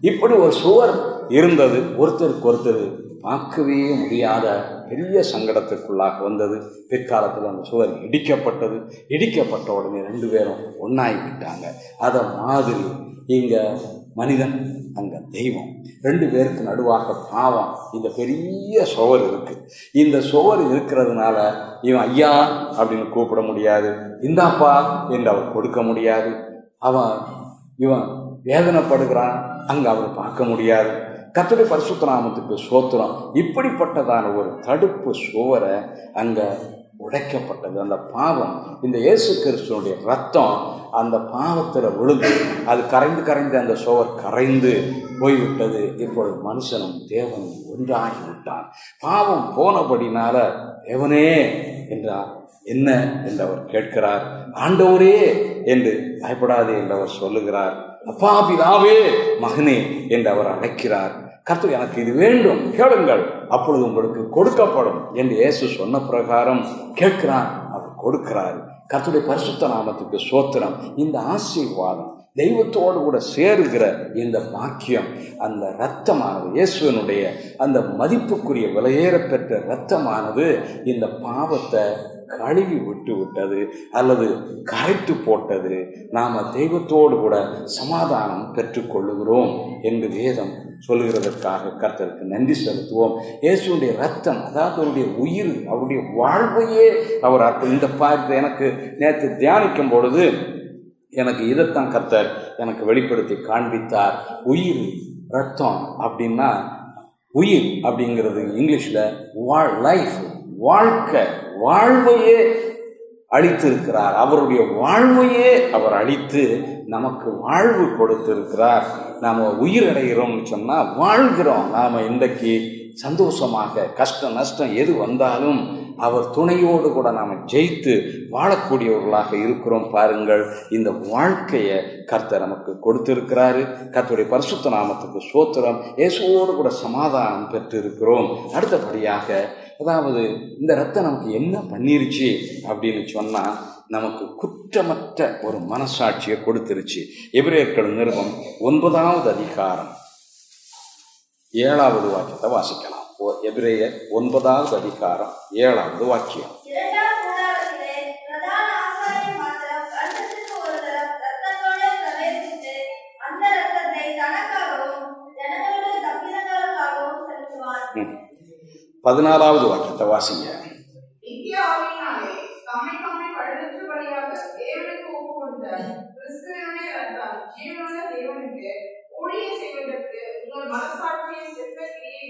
இப்படி ஒரு சுவர் இருந்தது. ஒருத்தருக்கு ஒருத்தர் பார்க்கவே முடியாத பெரிய சங்கடத்திற்குள்ளாக வந்தது. பிற்காலத்தில் அந்த சுவர் இடிக்கப்பட்டது. இடிக்கப்பட்ட உடனே ரெண்டு பேரும் ஒன்றாகிவிட்டாங்க அதை மாதிரி இங்கே மனிதன் அங்கே தெய்வம். ரெண்டு பேருக்கு நடுவாக பாவம். இந்த பெரிய சுவர் இருக்கு. இந்த சுவர் இருக்கிறதுனால இவன் ஐயா அப்படின்னு கூப்பிட முடியாது. இந்தாப்பா என்று அவர் கொடுக்க முடியாது. அவன் இவன் வேதனைப்படுகிறான். அங்கே அவர் பார்க்க முடியாது. கத்தடி பரிசுத்த நாமத்துக்கு சோத்திரம் இப்படிப்பட்டதான ஒரு தடுப்பு சுவரை அங்கே உடைக்கப்பட்டது. அந்த பாவம் இந்த இயேசு கிறிஸ்துவனுடைய ரத்தம் அந்த பாவத்தில் விழுந்து அது கரைந்து கரைந்து அந்த சுவர் கரைந்து போய்விட்டது. இப்பொழுது மனுஷனும் தேவனும் ஒன்றாகி விட்டான் பாவம் போனபடினால தேவனே என்றார். என்ன என்று அவர் கேட்கிறார். ஆண்டவரே என்று பயப்படாதே என்று அவர் சொல்லுகிறார். அப்பா பிதாவே மகனே என்று அவர் அழைக்கிறார். கர்த்தர் எனக்கு இது வேண்டும் கேளுங்கள். அப்பொழுது உங்களுக்கு கொடுக்கப்படும். என்று இயேசு சொன்ன பிரகாரம் கேட்கிறார் அவர் கொடுக்கிறார். கர்த்தருடைய பரிசுத்த நாமத்துக்கு சோத்திரம். இந்த ஆசீர்வாதம் தெய்வத்தோடு கூட சேருகிற இந்த பாக்கியம் அந்த இரத்தமானது இயேசுவனுடைய அந்த மதிப்புக்குரிய விலையேற பெற்ற இரத்தமானது இந்த பாவத்தை கழுவி விட்டு விட்டது அல்லது கரைத்து போட்டது நாம் தெய்வத்தோடு கூட சமாதானம் பெற்றுக்கொள்ளுகிறோம் என்று வேதம் சொல்கிறதற்காக கர்த்தருக்கு நன்றி செலுத்துவோம். இயேசுடைய ரத்தம் அதாவது அவருடைய உயிர் அவருடைய வாழ்வையே அவர் அர்ப்ப இந்த பார்த்து எனக்கு நேற்று தியானிக்கும் பொழுது எனக்கு இதைத்தான் கர்த்தர் எனக்கு வெளிப்படுத்தி காண்பித்தார். உயிர் ரத்தம் அப்படின்னா உயிர் அப்படிங்கிறது இங்கிலீஷில் வாழ் லைஃப் வாழ்க்கை வாழ்வையே அளித்திருக்கிறார் அவருடைய வாழ்வையே அவர் அளித்து நமக்கு வாழ்வு கொடுத்திருக்கிறார். நாம் உயிரடைகிறோம்னு சொன்னால் வாழ்கிறோம். நாம் இன்றைக்கு சந்தோஷமாக கஷ்டம் நஷ்டம் எது வந்தாலும் அவர் துணையோடு கூட நாம் ஜெயித்து வாழக்கூடியவர்களாக இருக்கிறோம் பாருங்கள். இந்த வாழ்க்கையை கர்த்தர் நமக்கு கொடுத்திருக்கிறாரு. கர்த்தருடைய பரிசுத்த நாமத்துக்கு சோத்திரம் இயேசுவோடு கூட சமாதானம் பெற்று இருக்கிறோம் அடுத்தபடியாக அதாவது இந்த ரத்தம் நமக்கு என்ன பண்ணிருச்சு அப்படின்னு சொன்னால் நமக்கு குற்றமற்ற ஒரு மனசாட்சியை கொடுத்துருச்சு. எபிரேயர்கள் நிறுவம் ஒன்பதாவது அதிகாரம் ஏழாவது வாக்கியத்தை வாசிக்கலாம். ஓ- எபிரேயர் ஒன்பதாவது அதிகாரம் ஏழாவது வாக்கியம்.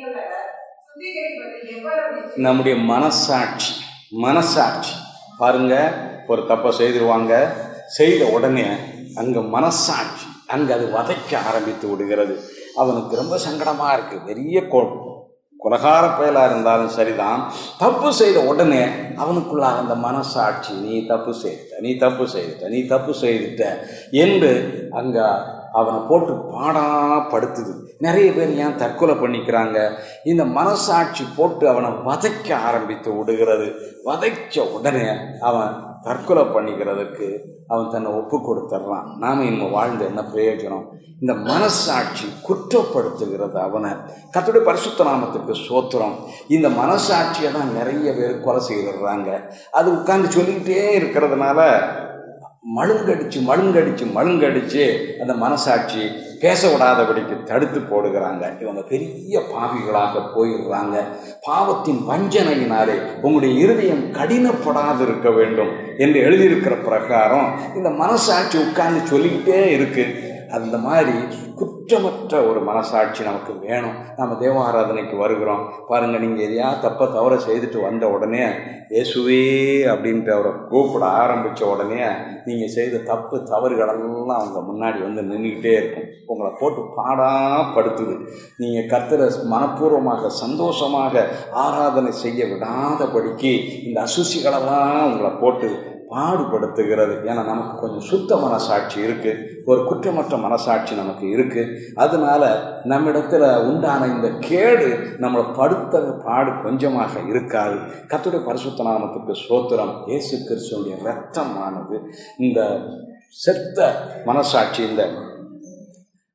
அல்ல சுத்திகரிப்பது எவ்வளவு? நம்முடைய மனசாட்சி மனசாட்சி. பாருங்க ஒரு தப்பை செய்திருவாங்க. செய்த உடனே அங்கே மனசாட்சி அங்கே அது வதைக்க ஆரம்பித்து விடுகிறது. அவனுக்கு ரொம்ப சங்கடமாக இருக்குது பெரிய கொ குலகார பயலாக இருந்தாலும் சரிதான். தப்பு செய்த உடனே அவனுக்குள்ளாக அந்த மனசாட்சி நீ தப்பு செய்துட்ட நீ தப்பு செய்துட்ட நீ தப்பு செய்துட்ட என்று அங்கே அவனை போட்டு பாடாப்படுத்துது. நிறைய பேர் ஏன் தற்கொலை பண்ணிக்கிறாங்க? இந்த மனசாட்சி போட்டு அவனை வதைக்க ஆரம்பித்து விடுகிறது. வதைச்ச உடனே அவன் தற்கொலை பண்ணிக்கிறதுக்கு அவன் தன்னை ஒப்பு கொடுத்துட்றான். நாம் இன்னும் வாழ்ந்த என்ன பிரயோஜனம்? இந்த மனசாட்சி குற்றப்படுத்துகிறது அவனை. கத்துடைய பரிசுத்த நாமத்துக்கு சோத்திரம் இந்த மனசாட்சியை தான் நிறைய பேர் கொலை செய்திடுறாங்க. அது உட்காந்து சொல்லிக்கிட்டே இருக்கிறதுனால மழுங்கடிச்சு மழுங்கடிச்சு மழுங்கடிச்சு அந்த மனசாட்சி பேசவிடாதபடிக்கு தடுத்து போடுகிறாங்க. இவங்க பெரிய பாவிகளாக போயிடுறாங்க. பாவத்தின் வஞ்சனையினாலே உங்களுடைய இருதயம் கடினப்படாது இருக்க வேண்டும் என்று எழுதியிருக்கிற பிரகாரம் இந்த மனசாட்சி உட்கார்ந்து சொல்லிக்கிட்டே இருக்கு. அந்த மாதிரி குற்றமற்ற ஒரு மனசாட்சி நமக்கு வேணும். நம்ம தேவாராதனைக்கு வருகிறோம். பாருங்கள் நீங்கள் எதையா தப்ப தவற செய்துட்டு வந்த உடனே இயேசுவே அப்படின்ட்டு அவரை கூப்பிட ஆரம்பித்த உடனே நீங்கள் செய்த தப்பு தவறுகளெல்லாம் அவங்க முன்னாடி வந்து நின்றுக்கிட்டே இருக்கும். உங்களை போட்டு பாடாப்படுத்துது. நீங்கள் கர்த்தரை மனப்பூர்வமாக சந்தோஷமாக ஆராதனை செய்ய விடாதபடிக்கு இந்த அசுசிகளெல்லாம் உங்களை போட்டு பாடுபடுத்துகிறது. ஏன்னா நமக்கு கொஞ்சம் சுத்த மனசாட்சி இருக்குது ஒரு குற்றமற்ற மனசாட்சி நமக்கு இருக்குது அதனால் நம்மிடத்தில் உண்டான இந்த கேடு நம்மளை படுத்த பாடு கொஞ்சமாக இருக்காது. கத்துடைய பரிசுத்த நாமத்துக்கு சோத்திரம் இயேசு கிறிஸ்துவனுடைய ரத்தமானது இந்த செத்த மனசாட்சி இந்த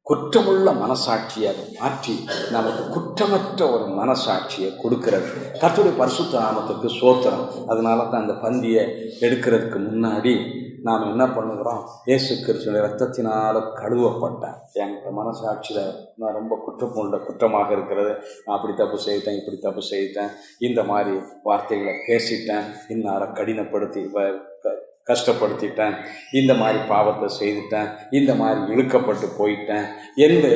குற்றமுள்ள மனசாட்சியை அதை மாற்றி நமக்கு குற்றமற்ற ஒரு மனசாட்சியை கொடுக்கிறது. கத்துடைய பரிசுத்த நாமத்துக்கு சோத்திரம் அதனால தான் அந்த பந்தியை எடுக்கிறதுக்கு முன்னாடி நாம் என்ன பண்ணுகிறோம்? இயேசு கிறிஸ்துடைய ரத்தத்தினால் கழுவப்பட்டேன் என்கிட்ட மனசாட்சியில் நான் ரொம்ப குற்றமுள்ள குற்றமாக இருக்கிறது. நான் அப்படி தப்பு செய்துட்டேன் இப்படி தப்பு செய்துட்டேன். இந்த மாதிரி வார்த்தைகளை பேசிட்டேன். இன்னாரை கடினப்படுத்தி வ- கஷ்டப்படுத்திட்டேன். இந்த மாதிரி பாவத்தை செய்துட்டேன். இந்த மாதிரி இழுக்கப்பட்டு போயிட்டேன். என்று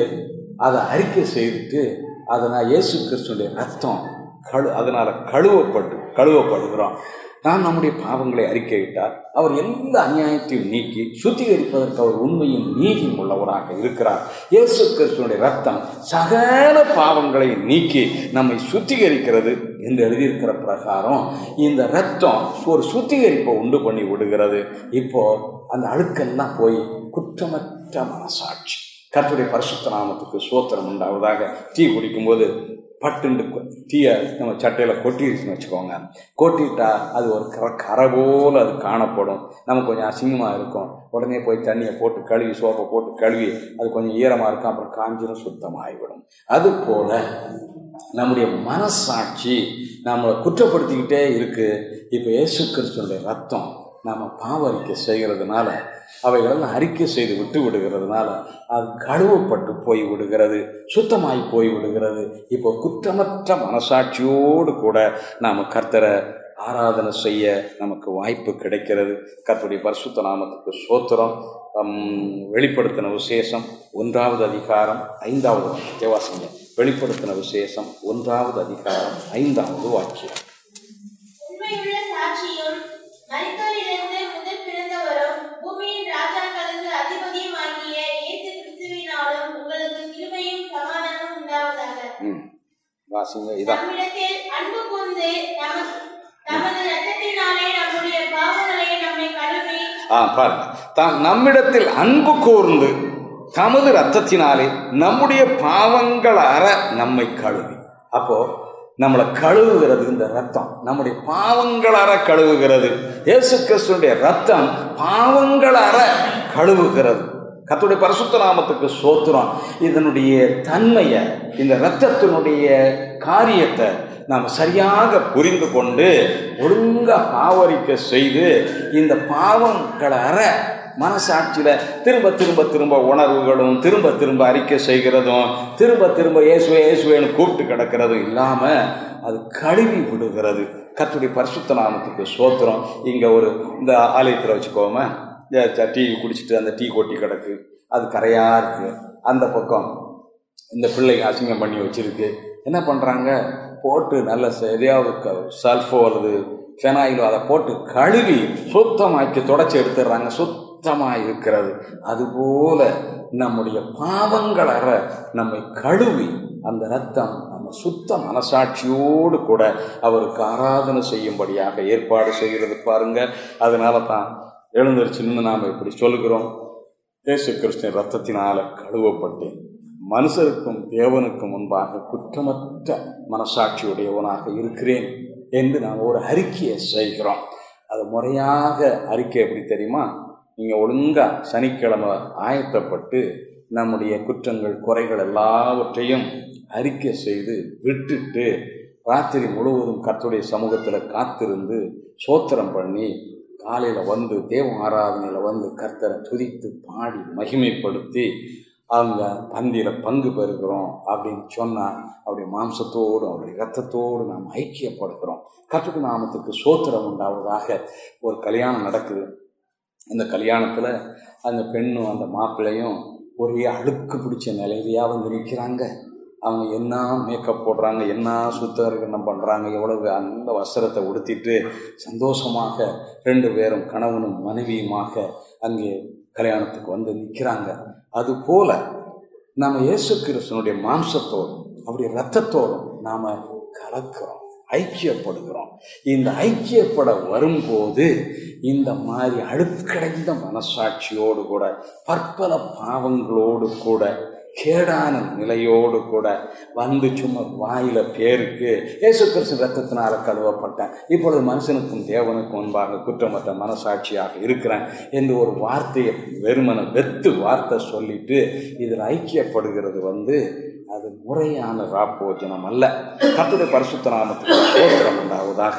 அதை அறிக்கை செய்துட்டு அதை நான் இயேசு கிறிஸ்துடைய ரத்தம் கழு அதனால் கழுவப்பட்டு கழுவப்படுகிறோம். நாம் நம்முடைய பாவங்களை அறிக்கையிட்டார். அவர் எல்லா அநியாயத்தையும் நீக்கி சுத்திகரிப்பதற்கு அவர் உண்மையும் நீதியும் உள்ளவராக இருக்கிறார். இயேசு கிறிஸ்துவனுடைய ரத்தம் சகல பாவங்களை நீக்கி நம்மை சுத்திகரிக்கிறது என்று எழுதியிருக்கிற பிரகாரம் இந்த ரத்தம் ஒரு சுத்திகரிப்பை உண்டு பண்ணி விடுகிறது. இப்போ அந்த அழுக்கெல்லாம் போய் குற்றமற்ற மனசாட்சி. கற்றுடைய பரிசுத்த நாமத்துக்கு சோத்திரம் உண்டாவதாக. டீ குடிக்கும்போது பட்டுண்டு தீயை நம்ம சட்டையில் கொட்டிடுச்சுன்னு வச்சுக்கோங்க. கொட்டிட்டா அது ஒரு கர கரை போல் அது காணப்படும். நமக்கு கொஞ்சம் அசிங்கமாக இருக்கும். உடனே போய் தண்ணியை போட்டு கழுவி சோப்பை போட்டு கழுவி அது கொஞ்சம் ஈரமாக இருக்கும் அப்புறம் காஞ்சிரும் சுத்தமாகிவிடும் அது போல நம்முடைய மனசாட்சி நம்மளை குற்றப்படுத்திக்கிட்டே இருக்குது இப்போ ஏசு கிறிஸ்துடைய ரத்தம் நாம் பாவரிக்க செய்கிறதுனால அவைகளெல்லாம் அறிக்கை செய்து விட்டு விடுகிறதுனால அது கழுவப்பட்டு போய் விடுகிறது சுத்தமாய் போய் விடுகிறது. இப்போ குற்றமற்ற மனசாட்சியோடு கூட நாம் கர்த்தரை ஆராதனை செய்ய நமக்கு வாய்ப்பு கிடைக்கிறது. கர்த்தருடைய பரிசுத்த நாமத்துக்கு சோத்திரம் ஹம், வெளிப்படுத்தின விசேஷம் ஒன்றாவது அதிகாரம் ஐந்தாவது வாக்கியத்தை வாசிங்க. வெளிப்படுத்தின விசேஷம் ஒன்றாவது அதிகாரம் ஐந்தாவது வாக்கியம் உண்மையுள்ள சாட்சியும் மரித்தோரிலிருந்து முதல் பிறந்தவரும் பூமியின் ராஜாக்களுக்கு அதிபதியும் ஆகிய இயேசு கிறிஸ்துவினாலும் உங்களுக்கு கிருபையும் சமாதானமும் உண்டாவதாக ம் வாசிங்க இதான் நம்மிடத்தில் அன்பு கூர்ந்து நமக்கு தமது இரத்தத்தினாலே நம்முடைய பாவங்களை கழுவி ஆ பாருங்க. தாம் நம்மிடத்தில் அன்பு கூர்ந்து தமது ரத்தத்தினாலே நம்முடைய பாவங்கள் அற நம்மை கழுவி. அப்போ நம்மளை கழுவுகிறது இந்த ரத்தம் நம்முடைய பாவங்கள் அற கழுவுகிறது. இயேசு கிறிஸ்துடைய ரத்தம் பாவங்கள் அற கழுவுகிறது. கத்துடைய பரிசுத்த நாமத்துக்கு சோத்துறோம் இதனுடைய தன்மையை இந்த இரத்தத்தினுடைய காரியத்தை நாம் சரியாக புரிந்து கொண்டு ஒழுங்காக பாவரிக்க செய்து இந்த பாவங்களை அற மனசாட்சியில் திரும்ப திரும்ப திரும்ப உணர்வுகளும் திரும்ப திரும்ப அறிக்கை செய்கிறதும் திரும்ப திரும்ப இயேசுவே இயேசுவேன்னு கூப்பிட்டு கிடக்கிறதும் இல்லாமல் அது கழுவி விடுகிறது. கத்துடைய பரிசுத்த நாமத்துக்கு சோத்திரம் இங்கே ஒரு இந்த ஆலயத்தில் வச்சுக்கோமே. டீ குடிச்சிட்டு அந்த டீ கொட்டி கிடக்கு. அது கரையாக இருக்குது அந்த பக்கம் இந்த பிள்ளைங்க அசிங்கம் பண்ணி வச்சுருக்கு. என்ன பண்ணுறாங்க போட்டு நல்ல சரியாக க சல்ஃபோ அல்லது ஃபெனாயிலோ அதை போட்டு கழுவி சுத்தமாக்கி தொடச்சி எடுத்துடுறாங்க. சுத்தமாக இருக்கிறது. அதுபோல் நம்முடைய பாவங்கள் அற நம்மை கழுவி அந்த ரத்தம் நம்ம சுத்த மனசாட்சியோடு கூட அவருக்கு ஆராதனை செய்யும்படியாக ஏற்பாடு செய்கிறது பாருங்க. அதனால தான் எழுந்திருச்சுன்னு நாம் இப்படி சொல்லுகிறோம். இயேசு கிருஷ்ணன் ரத்தத்தினால கழுவப்பட்டேன் மனுஷருக்கும் தேவனுக்கும் முன்பாக குற்றமற்ற மனசாட்சியுடையவனாக இருக்கிறேன் என்று நாம் ஒரு அறிக்கையை செய்கிறோம். அது முறையாக அறிக்கை எப்படி தெரியுமா? நீங்கள் ஒழுங்காக சனிக்கிழமை ஆயத்தப்பட்டு நம்முடைய குற்றங்கள் குறைகள் எல்லாவற்றையும் அறிக்கை செய்து விட்டுட்டு ராத்திரி முழுவதும் கர்த்துடைய சமூகத்தில் காத்திருந்து சோத்திரம் பண்ணி காலையில் வந்து தேவ ஆராதனையில் வந்து கர்த்தரை துதித்து பாடி மகிமைப்படுத்தி அவங்க பந்தியில் பங்கு பெறுகிறோம் அப்படின்னு சொன்னால் அவருடைய மாம்சத்தோடு அவருடைய ரத்தத்தோடு நாம் ஐக்கியப்படுகிறோம். கற்றுக்கு நாமத்துக்கு சோத்திரம் உண்டாவதாக ஒரு கல்யாணம் நடக்குது. அந்த கல்யாணத்தில் அந்த பெண்ணும் அந்த மாப்பிள்ளையும் ஒரே அழுக்கு பிடிச்ச நிலையிலையா வந்து நிற்கிறாங்க. அவங்க என்ன மேக்கப் போடுறாங்க என்ன சுத்தகரணம் பண்ணுறாங்க எவ்வளவு அந்த வஸ்திரத்தை உடுத்திட்டு சந்தோஷமாக ரெண்டு பேரும் கணவனும் மனைவியுமாக அங்கே கல்யாணத்துக்கு வந்து நிற்கிறாங்க அதுபோல் நாம் இயேசு கிறிஸ்தனுடைய மாம்சத்தோடும் அவருடைய ரத்தத்தோடும் நாம் கலக்கிறோம் ஐக்கியப்படுகிறோம். இந்த ஐக்கியப்பட வரும்போது இந்த மாதிரி அழுக்கடைந்த மனசாட்சியோடு கூட பற்பல பாவங்களோடு கூட கேடான நிலையோடு கூட வந்து சும்மா வாயில் பேருக்கு இயேசு கிறிஸ்து ரத்தத்தினால் கழுவப்பட்டேன். இப்பொழுது மனுஷனுக்கும் தேவனுக்கும் முன்பாக குற்றமற்ற மனசாட்சியாக இருக்கிறேன் என்று ஒரு வார்த்தையை வெறுமன வெத்து வார்த்தை சொல்லிட்டு இதில் ஐக்கியப்படுகிறது வந்து அது முறையான ராப்போஜனம் அல்ல. கத்துடைய பரிசுத்த நாமத்துக்கு உண்டாவதாக.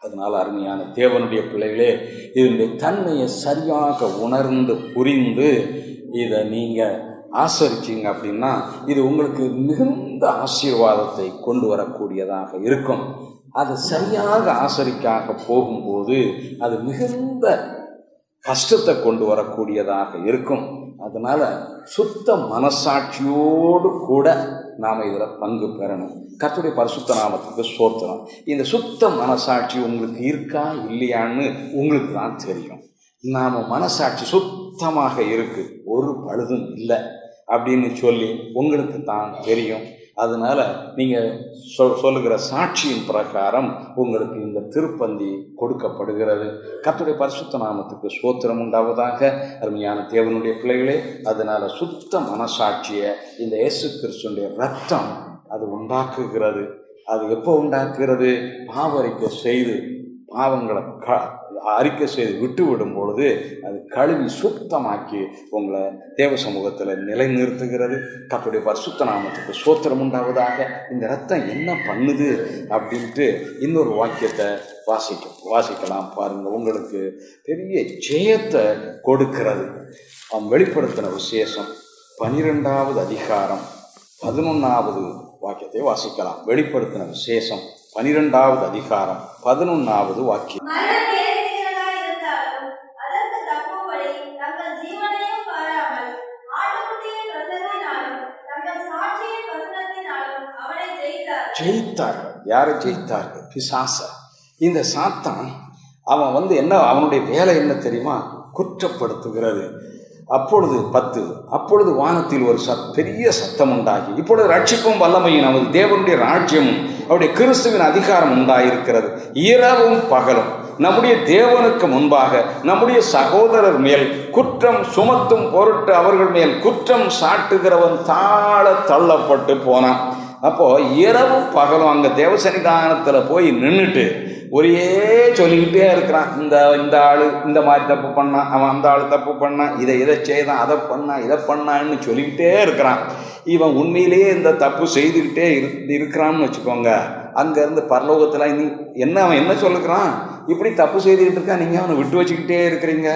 அதனால் அருமையான தேவனுடைய பிள்ளைகளே இதனுடைய தன்மையை சரியாக உணர்ந்து புரிந்து இதை நீங்கள் ஆசரிச்சிங்க அப்படின்னா இது உங்களுக்கு மிகுந்த ஆசீர்வாதத்தை கொண்டு வரக்கூடியதாக இருக்கும். அது சரியாக ஆசரிக்காக போகும்போது அது மிகுந்த கஷ்டத்தை கொண்டு வரக்கூடியதாக இருக்கும். அதனால் சுத்த மனசாட்சியோடு கூட நாம் இதில் பங்கு பெறணும். கத்துடைய பரிசுத்த நாமத்துக்கு சோத்திரம் இந்த சுத்த மனசாட்சி உங்களுக்கு இருக்கா இல்லையான்னு உங்களுக்கு தான் தெரியும். நாம் மனசாட்சி சுத்தமாக இருக்குது ஒரு பழுதும் இல்லை. அப்படின்னு சொல்லி உங்களுக்கு தான் தெரியும். அதனால் நீங்கள் சொ சொல்லுகிற சாட்சியின் பிரகாரம் உங்களுக்கு இந்த திருப்பந்தி கொடுக்கப்படுகிறது. கத்துடைய பரிசுத்த நாமத்துக்கு சோத்திரம் உண்டாவதாக. அருமையான தேவனுடைய பிள்ளைகளே அதனால் சுத்த மனசாட்சியை இந்த இயேசு கிறிஸ்துடைய ரத்தம் அது உண்டாக்குகிறது. அது எப்போ உண்டாக்குகிறது? பாவரிக்கை செய்து பாவங்களை க அறிக்கை செய்து விட்டு விடும் பொழுது அது கழுவி சுத்தமாக்கி உங்களை தேவ சமூகத்தில் நிலைநிறுத்துகிறது. கத்துடைய பரிசுத்த நாமத்துக்கு சோத்திரம் உண்டாவதாக. இந்த ரத்தம் என்ன பண்ணுது அப்படின்ட்டு இன்னொரு வாக்கியத்தை வாசிக்க வாசிக்கலாம் பாருங்கள் உங்களுக்கு பெரிய ஜெயத்தை கொடுக்கிறது. அவன் வெளிப்படுத்தின விசேஷம் பனிரெண்டாவது அதிகாரம் பதினொன்றாவது வாக்கியத்தை வாசிக்கலாம். வெளிப்படுத்தின விசேஷம் பனிரெண்டாவது அதிகாரம் பதினொன்றாவது வாக்கியம். ஜெயித்தார்கள். யாரை ஜெயித்தார்கள்? பிசாச. இந்த சாத்தான் அவன் வந்து என்ன அவனுடைய வேலை என்ன தெரியுமா? குற்றப்படுத்துகிறது. அப்பொழுது பத்து அப்பொழுது வானத்தில் ஒரு சத் பெரிய சத்தம் உண்டாகி இப்பொழுது ரட்சிப்பும் வல்லமையும் நமது தேவனுடைய ராஜ்யமும் அவருடைய கிறிஸ்துவின் அதிகாரம் உண்டாயிருக்கிறது. இரவும் பகலும் நம்முடைய தேவனுக்கு முன்பாக நம்முடைய சகோதரர் மேல் குற்றம் சுமத்தும் பொருட்டு அவர்கள் மேல் குற்றம் சாட்டுகிறவன் தாழ தள்ளப்பட்டு போனான். அப்போது இரவும் பகலும் அங்கே தேவசனிதானத்தில் போய் நின்றுட்டு ஒரே சொல்லிக்கிட்டே இருக்கிறான். இந்த இந்த ஆள் இந்த மாதிரி தப்பு பண்ணான் அவன் அந்த ஆள் தப்பு பண்ணான் இதை இதை செய்தான் அதை பண்ணான் இதை பண்ணான்னு சொல்லிக்கிட்டே இருக்கிறான். இவன் உண்மையிலேயே இந்த தப்பு செய்துக்கிட்டே இரு இருக்கிறான்னு வச்சுக்கோங்க. அங்கேருந்து பரலோகத்தில் நீ என்ன அவன் என்ன சொல்லுக்கிறான் இப்படி தப்பு செய்துக்கிட்டு இருக்கான் நீங்கள் அவனை விட்டு வச்சுக்கிட்டே இருக்கிறீங்க.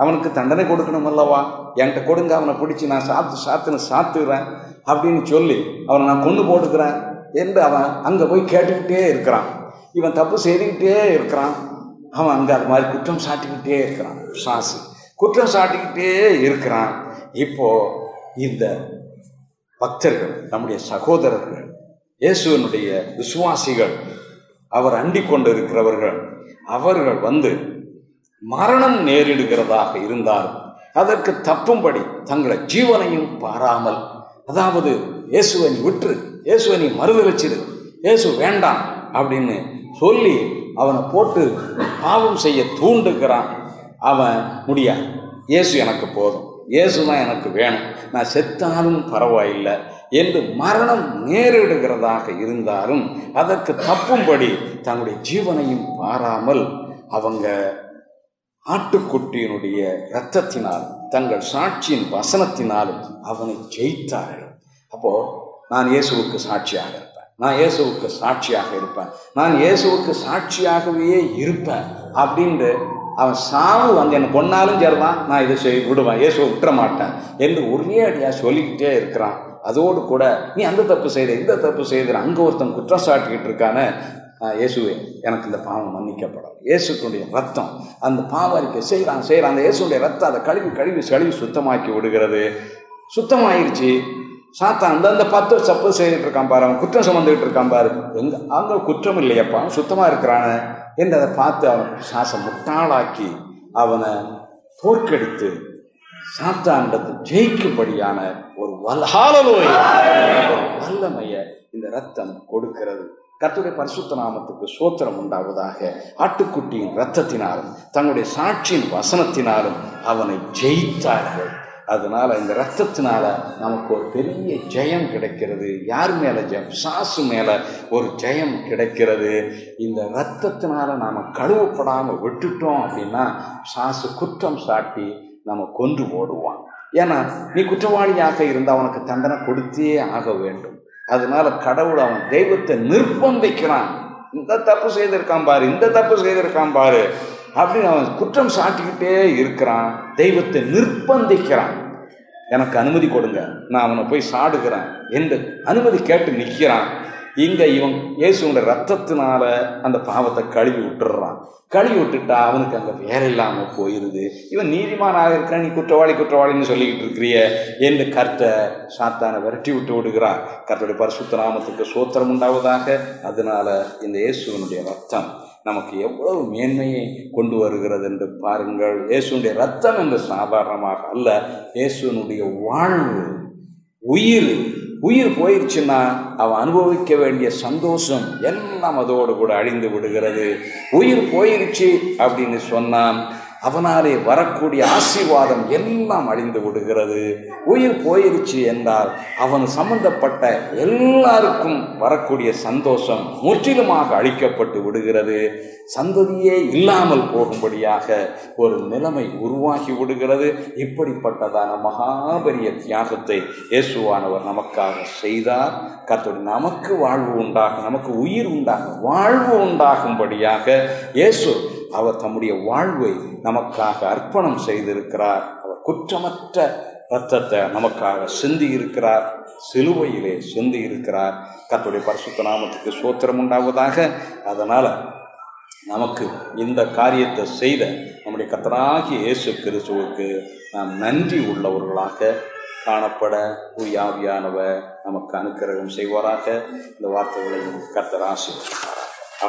அவனுக்கு தண்டனை கொடுக்கணும் அல்லவா? என்கிட்ட கொடுங்க அவனை பிடிச்சி நான் சாத்து சாத்துன்னு சாத்துக்கிறேன் அப்படின்னு சொல்லி அவனை நான் கொண்டு போட்டுக்கிறேன் என்று அவன் அங்கே போய் கேட்டுக்கிட்டே இருக்கிறான். இவன் தப்பு செய்துக்கிட்டே இருக்கிறான். அவன் அங்கே அது மாதிரி குற்றம் சாட்டிக்கிட்டே இருக்கிறான். சாசு. குற்றம் சாட்டிக்கிட்டே இருக்கிறான். இப்போது இந்த பக்தர்கள் நம்முடைய சகோதரர்கள் இயேசுவனுடைய விசுவாசிகள் அவர் அண்டிக் கொண்டிருக்கிறவர்கள் அவர்கள் வந்து மரணம் நேரிடுகிறதாக இருந்தாலும் அதற்கு தப்பும்படி தங்களை ஜீவனையும் பாராமல் அதாவது இயேசுவை நீ விட்டுரு இயேசுவை நீ மறுதளிச்சிரு இயேசு வேண்டாம் அப்படின்னு சொல்லி அவனை போட்டு பாவம் செய்ய தூண்டுகிறான். அவன் முடியாது இயேசு எனக்கு போதும் இயேசு தான் எனக்கு வேணும் நான் செத்தாலும் பரவாயில்லை என்று மரணம் நேரிடுகிறதாக இருந்தாலும் அதற்கு தப்பும்படி தங்களுடைய ஜீவனையும் பாராமல் அவங்க ஆட்டுக்குட்டியினுடைய இரத்தத்தினாலும் தங்கள் சாட்சியின் வசனத்தினாலும் அவனை ஜெயித்தார்கள். அப்போ நான் இயேசுவுக்கு சாட்சியாக இருப்பேன். நான் இயேசுவுக்கு சாட்சியாக இருப்பேன். நான் இயேசுவுக்கு சாட்சியாகவே இருப்பேன் அப்படின்ட்டு அவன் சாவு வந்து என்னை பொண்ணாலும் சரிதான். நான் இதை செய் விடுவேன். இயேசுவை விட்டுற மாட்டேன் என்று ஒரே அடியாக சொல்லிக்கிட்டே இருக்கிறான். அதோடு கூட நீ அந்த தப்பு செய்த இந்த தப்பு செய்த அங்கே ஒருத்தன் குற்றம் சாட்டிக்கிட்டு இருக்கானே இயேசுவே எனக்கு இந்த பாவம் மன்னிக்கப்படும். இயேசுக்குடைய ரத்தம் அந்த பாவம் அறிக்கை செய்கிறான் செய்கிறான் அந்த இயேசுடைய ரத்தம் அதை கழுவி கழுவி கழுவி சுத்தமாக்கி விடுகிறது. சுத்தமாயிருச்சு. சாத்தான் அந்த அந்த பத்து சப்போஸ் செய்துட்டு இருக்கான் பாரு. அவன் குற்றம் சுமந்துக்கிட்டு இருக்கான் பாரு. எங்க அவங்க குற்றம் இல்லையப்பா. அவன் சுத்தமாக இருக்கிறானே என்று அதை பார்த்து அவன் சாசம் முட்டாளாக்கி அவனை தோற்கடித்து சாத்தாண்டது ஜெயிக்கும்படியான ஒரு வல்ஹாலலோய் வல்லமைய இந்த ரத்தம் கொடுக்கிறது. கத்துடைய பரிசுத்த நாமத்துக்கு சோத்திரம் உண்டாவதாக ஆட்டுக்குட்டியின் ரத்தத்தினாலும் தங்களுடைய சாட்சியின் வசனத்தினாலும் அவனை ஜெயித்தார்கள். அதனால இந்த ரத்தத்தினால நமக்கு ஒரு பெரிய ஜெயம் கிடைக்கிறது. யார் மேல ஜெயம்? சாசு மேல ஒரு ஜெயம் கிடைக்கிறது. இந்த ரத்தத்தினால நாம கழுவப்படாமல் விட்டுட்டோம் அப்படின்னா சாசு குற்றம் சாட்டி நம்ம கொன்று ஓடுவான். ஏன்னா நீ குற்றவாளியாக இருந்தால் அவனுக்கு தண்டனை கொடுத்தே ஆக வேண்டும். அதனால கடவுள் அவன் தெய்வத்தை நிர்பந்திக்கிறான். இந்த தப்பு செய்திருக்கான் பாரு இந்த தப்பு செய்திருக்கான் பாரு அப்படின்னு அவன் குற்றம் சாட்டிக்கிட்டே இருக்கிறான். தெய்வத்தை நிர்பந்திக்கிறான். எனக்கு அனுமதி கொடுங்க நான் அவனை போய் சாடுகிறேன் என்று அனுமதி கேட்டு நிற்கிறான். இங்கே இவன் இயேசுவோட ரத்தத்தினால அந்த பாவத்தை கழுவி விட்டுறான். கழுவி விட்டுட்டா அவனுக்கு அங்கே வேற இல்லாமல் போயிருது. இவன் நீதிமானாக இருக்கிறான் நீ குற்றவாளி குற்றவாளின்னு சொல்லிக்கிட்டு இருக்கிறிய என்று கர்த்தை சாத்தானை விரட்டி விட்டு விடுகிறான் கர்த்தருடைய பரிசுத்த நாமத்துக்கு சோத்திரம் உண்டாவதாக. அதனால இந்த இயேசுவனுடைய ரத்தம் நமக்கு எவ்வளவு மேன்மையை கொண்டு வருகிறது என்று பாருங்கள். இயேசுனுடைய ரத்தம் என்று சாதாரணமாக அல்ல இயேசுனுடைய வாழ்வு உயிர் உயிர் போயிடுச்சுன்னா அவன் அனுபவிக்க வேண்டிய சந்தோஷம் எல்லாம் அதோடு கூட அழிந்து விடுகிறது. உயிர் போயிருச்சு அப்படின்னு சொன்னான் அவனாலே வரக்கூடிய ஆசீர்வாதம் எல்லாம் அழிந்து விடுகிறது. உயிர் போயிருச்சு என்றால் அவன் சம்பந்தப்பட்ட எல்லாருக்கும் வரக்கூடிய சந்தோஷம் முற்றிலுமாக அழிக்கப்பட்டு விடுகிறது. சந்ததியே இல்லாமல் போகும்படியாக ஒரு நிலைமை உருவாகி விடுகிறது. இப்படிப்பட்டதான மகாபரிய தியாகத்தை இயேசுவானவர் நமக்காக செய்தார். கர்த்தர் நமக்கு வாழ்வு உண்டாக நமக்கு உயிர் உண்டாக வாழ்வு உண்டாகும்படியாக இயேசு அவர் தம்முடைய வாழ்வை நமக்காக அர்ப்பணம் செய்திருக்கிறார். அவர் குற்றமற்ற இரத்தத்தை நமக்காக சிந்தி இருக்கிறார் சிலுவையிலே சிந்தி இருக்கிறார் கர்த்தருடைய பரிசுத்த நாமத்துக்கு சோத்திரம் உண்டாவதாக. அதனால் நமக்கு இந்த காரியத்தை செய்த நம்முடைய கத்தராகிய இயேசு கிறிஸ்துவுக்கு நாம் நன்றி உள்ளவர்களாக காணப்பட உயாவியானவர் நமக்கு அனுக்கிரகம் செய்வாராக. இந்த வார்த்தைகளையும் கர்த்தர் ஆசீர்வதிப்பாராக. ஆ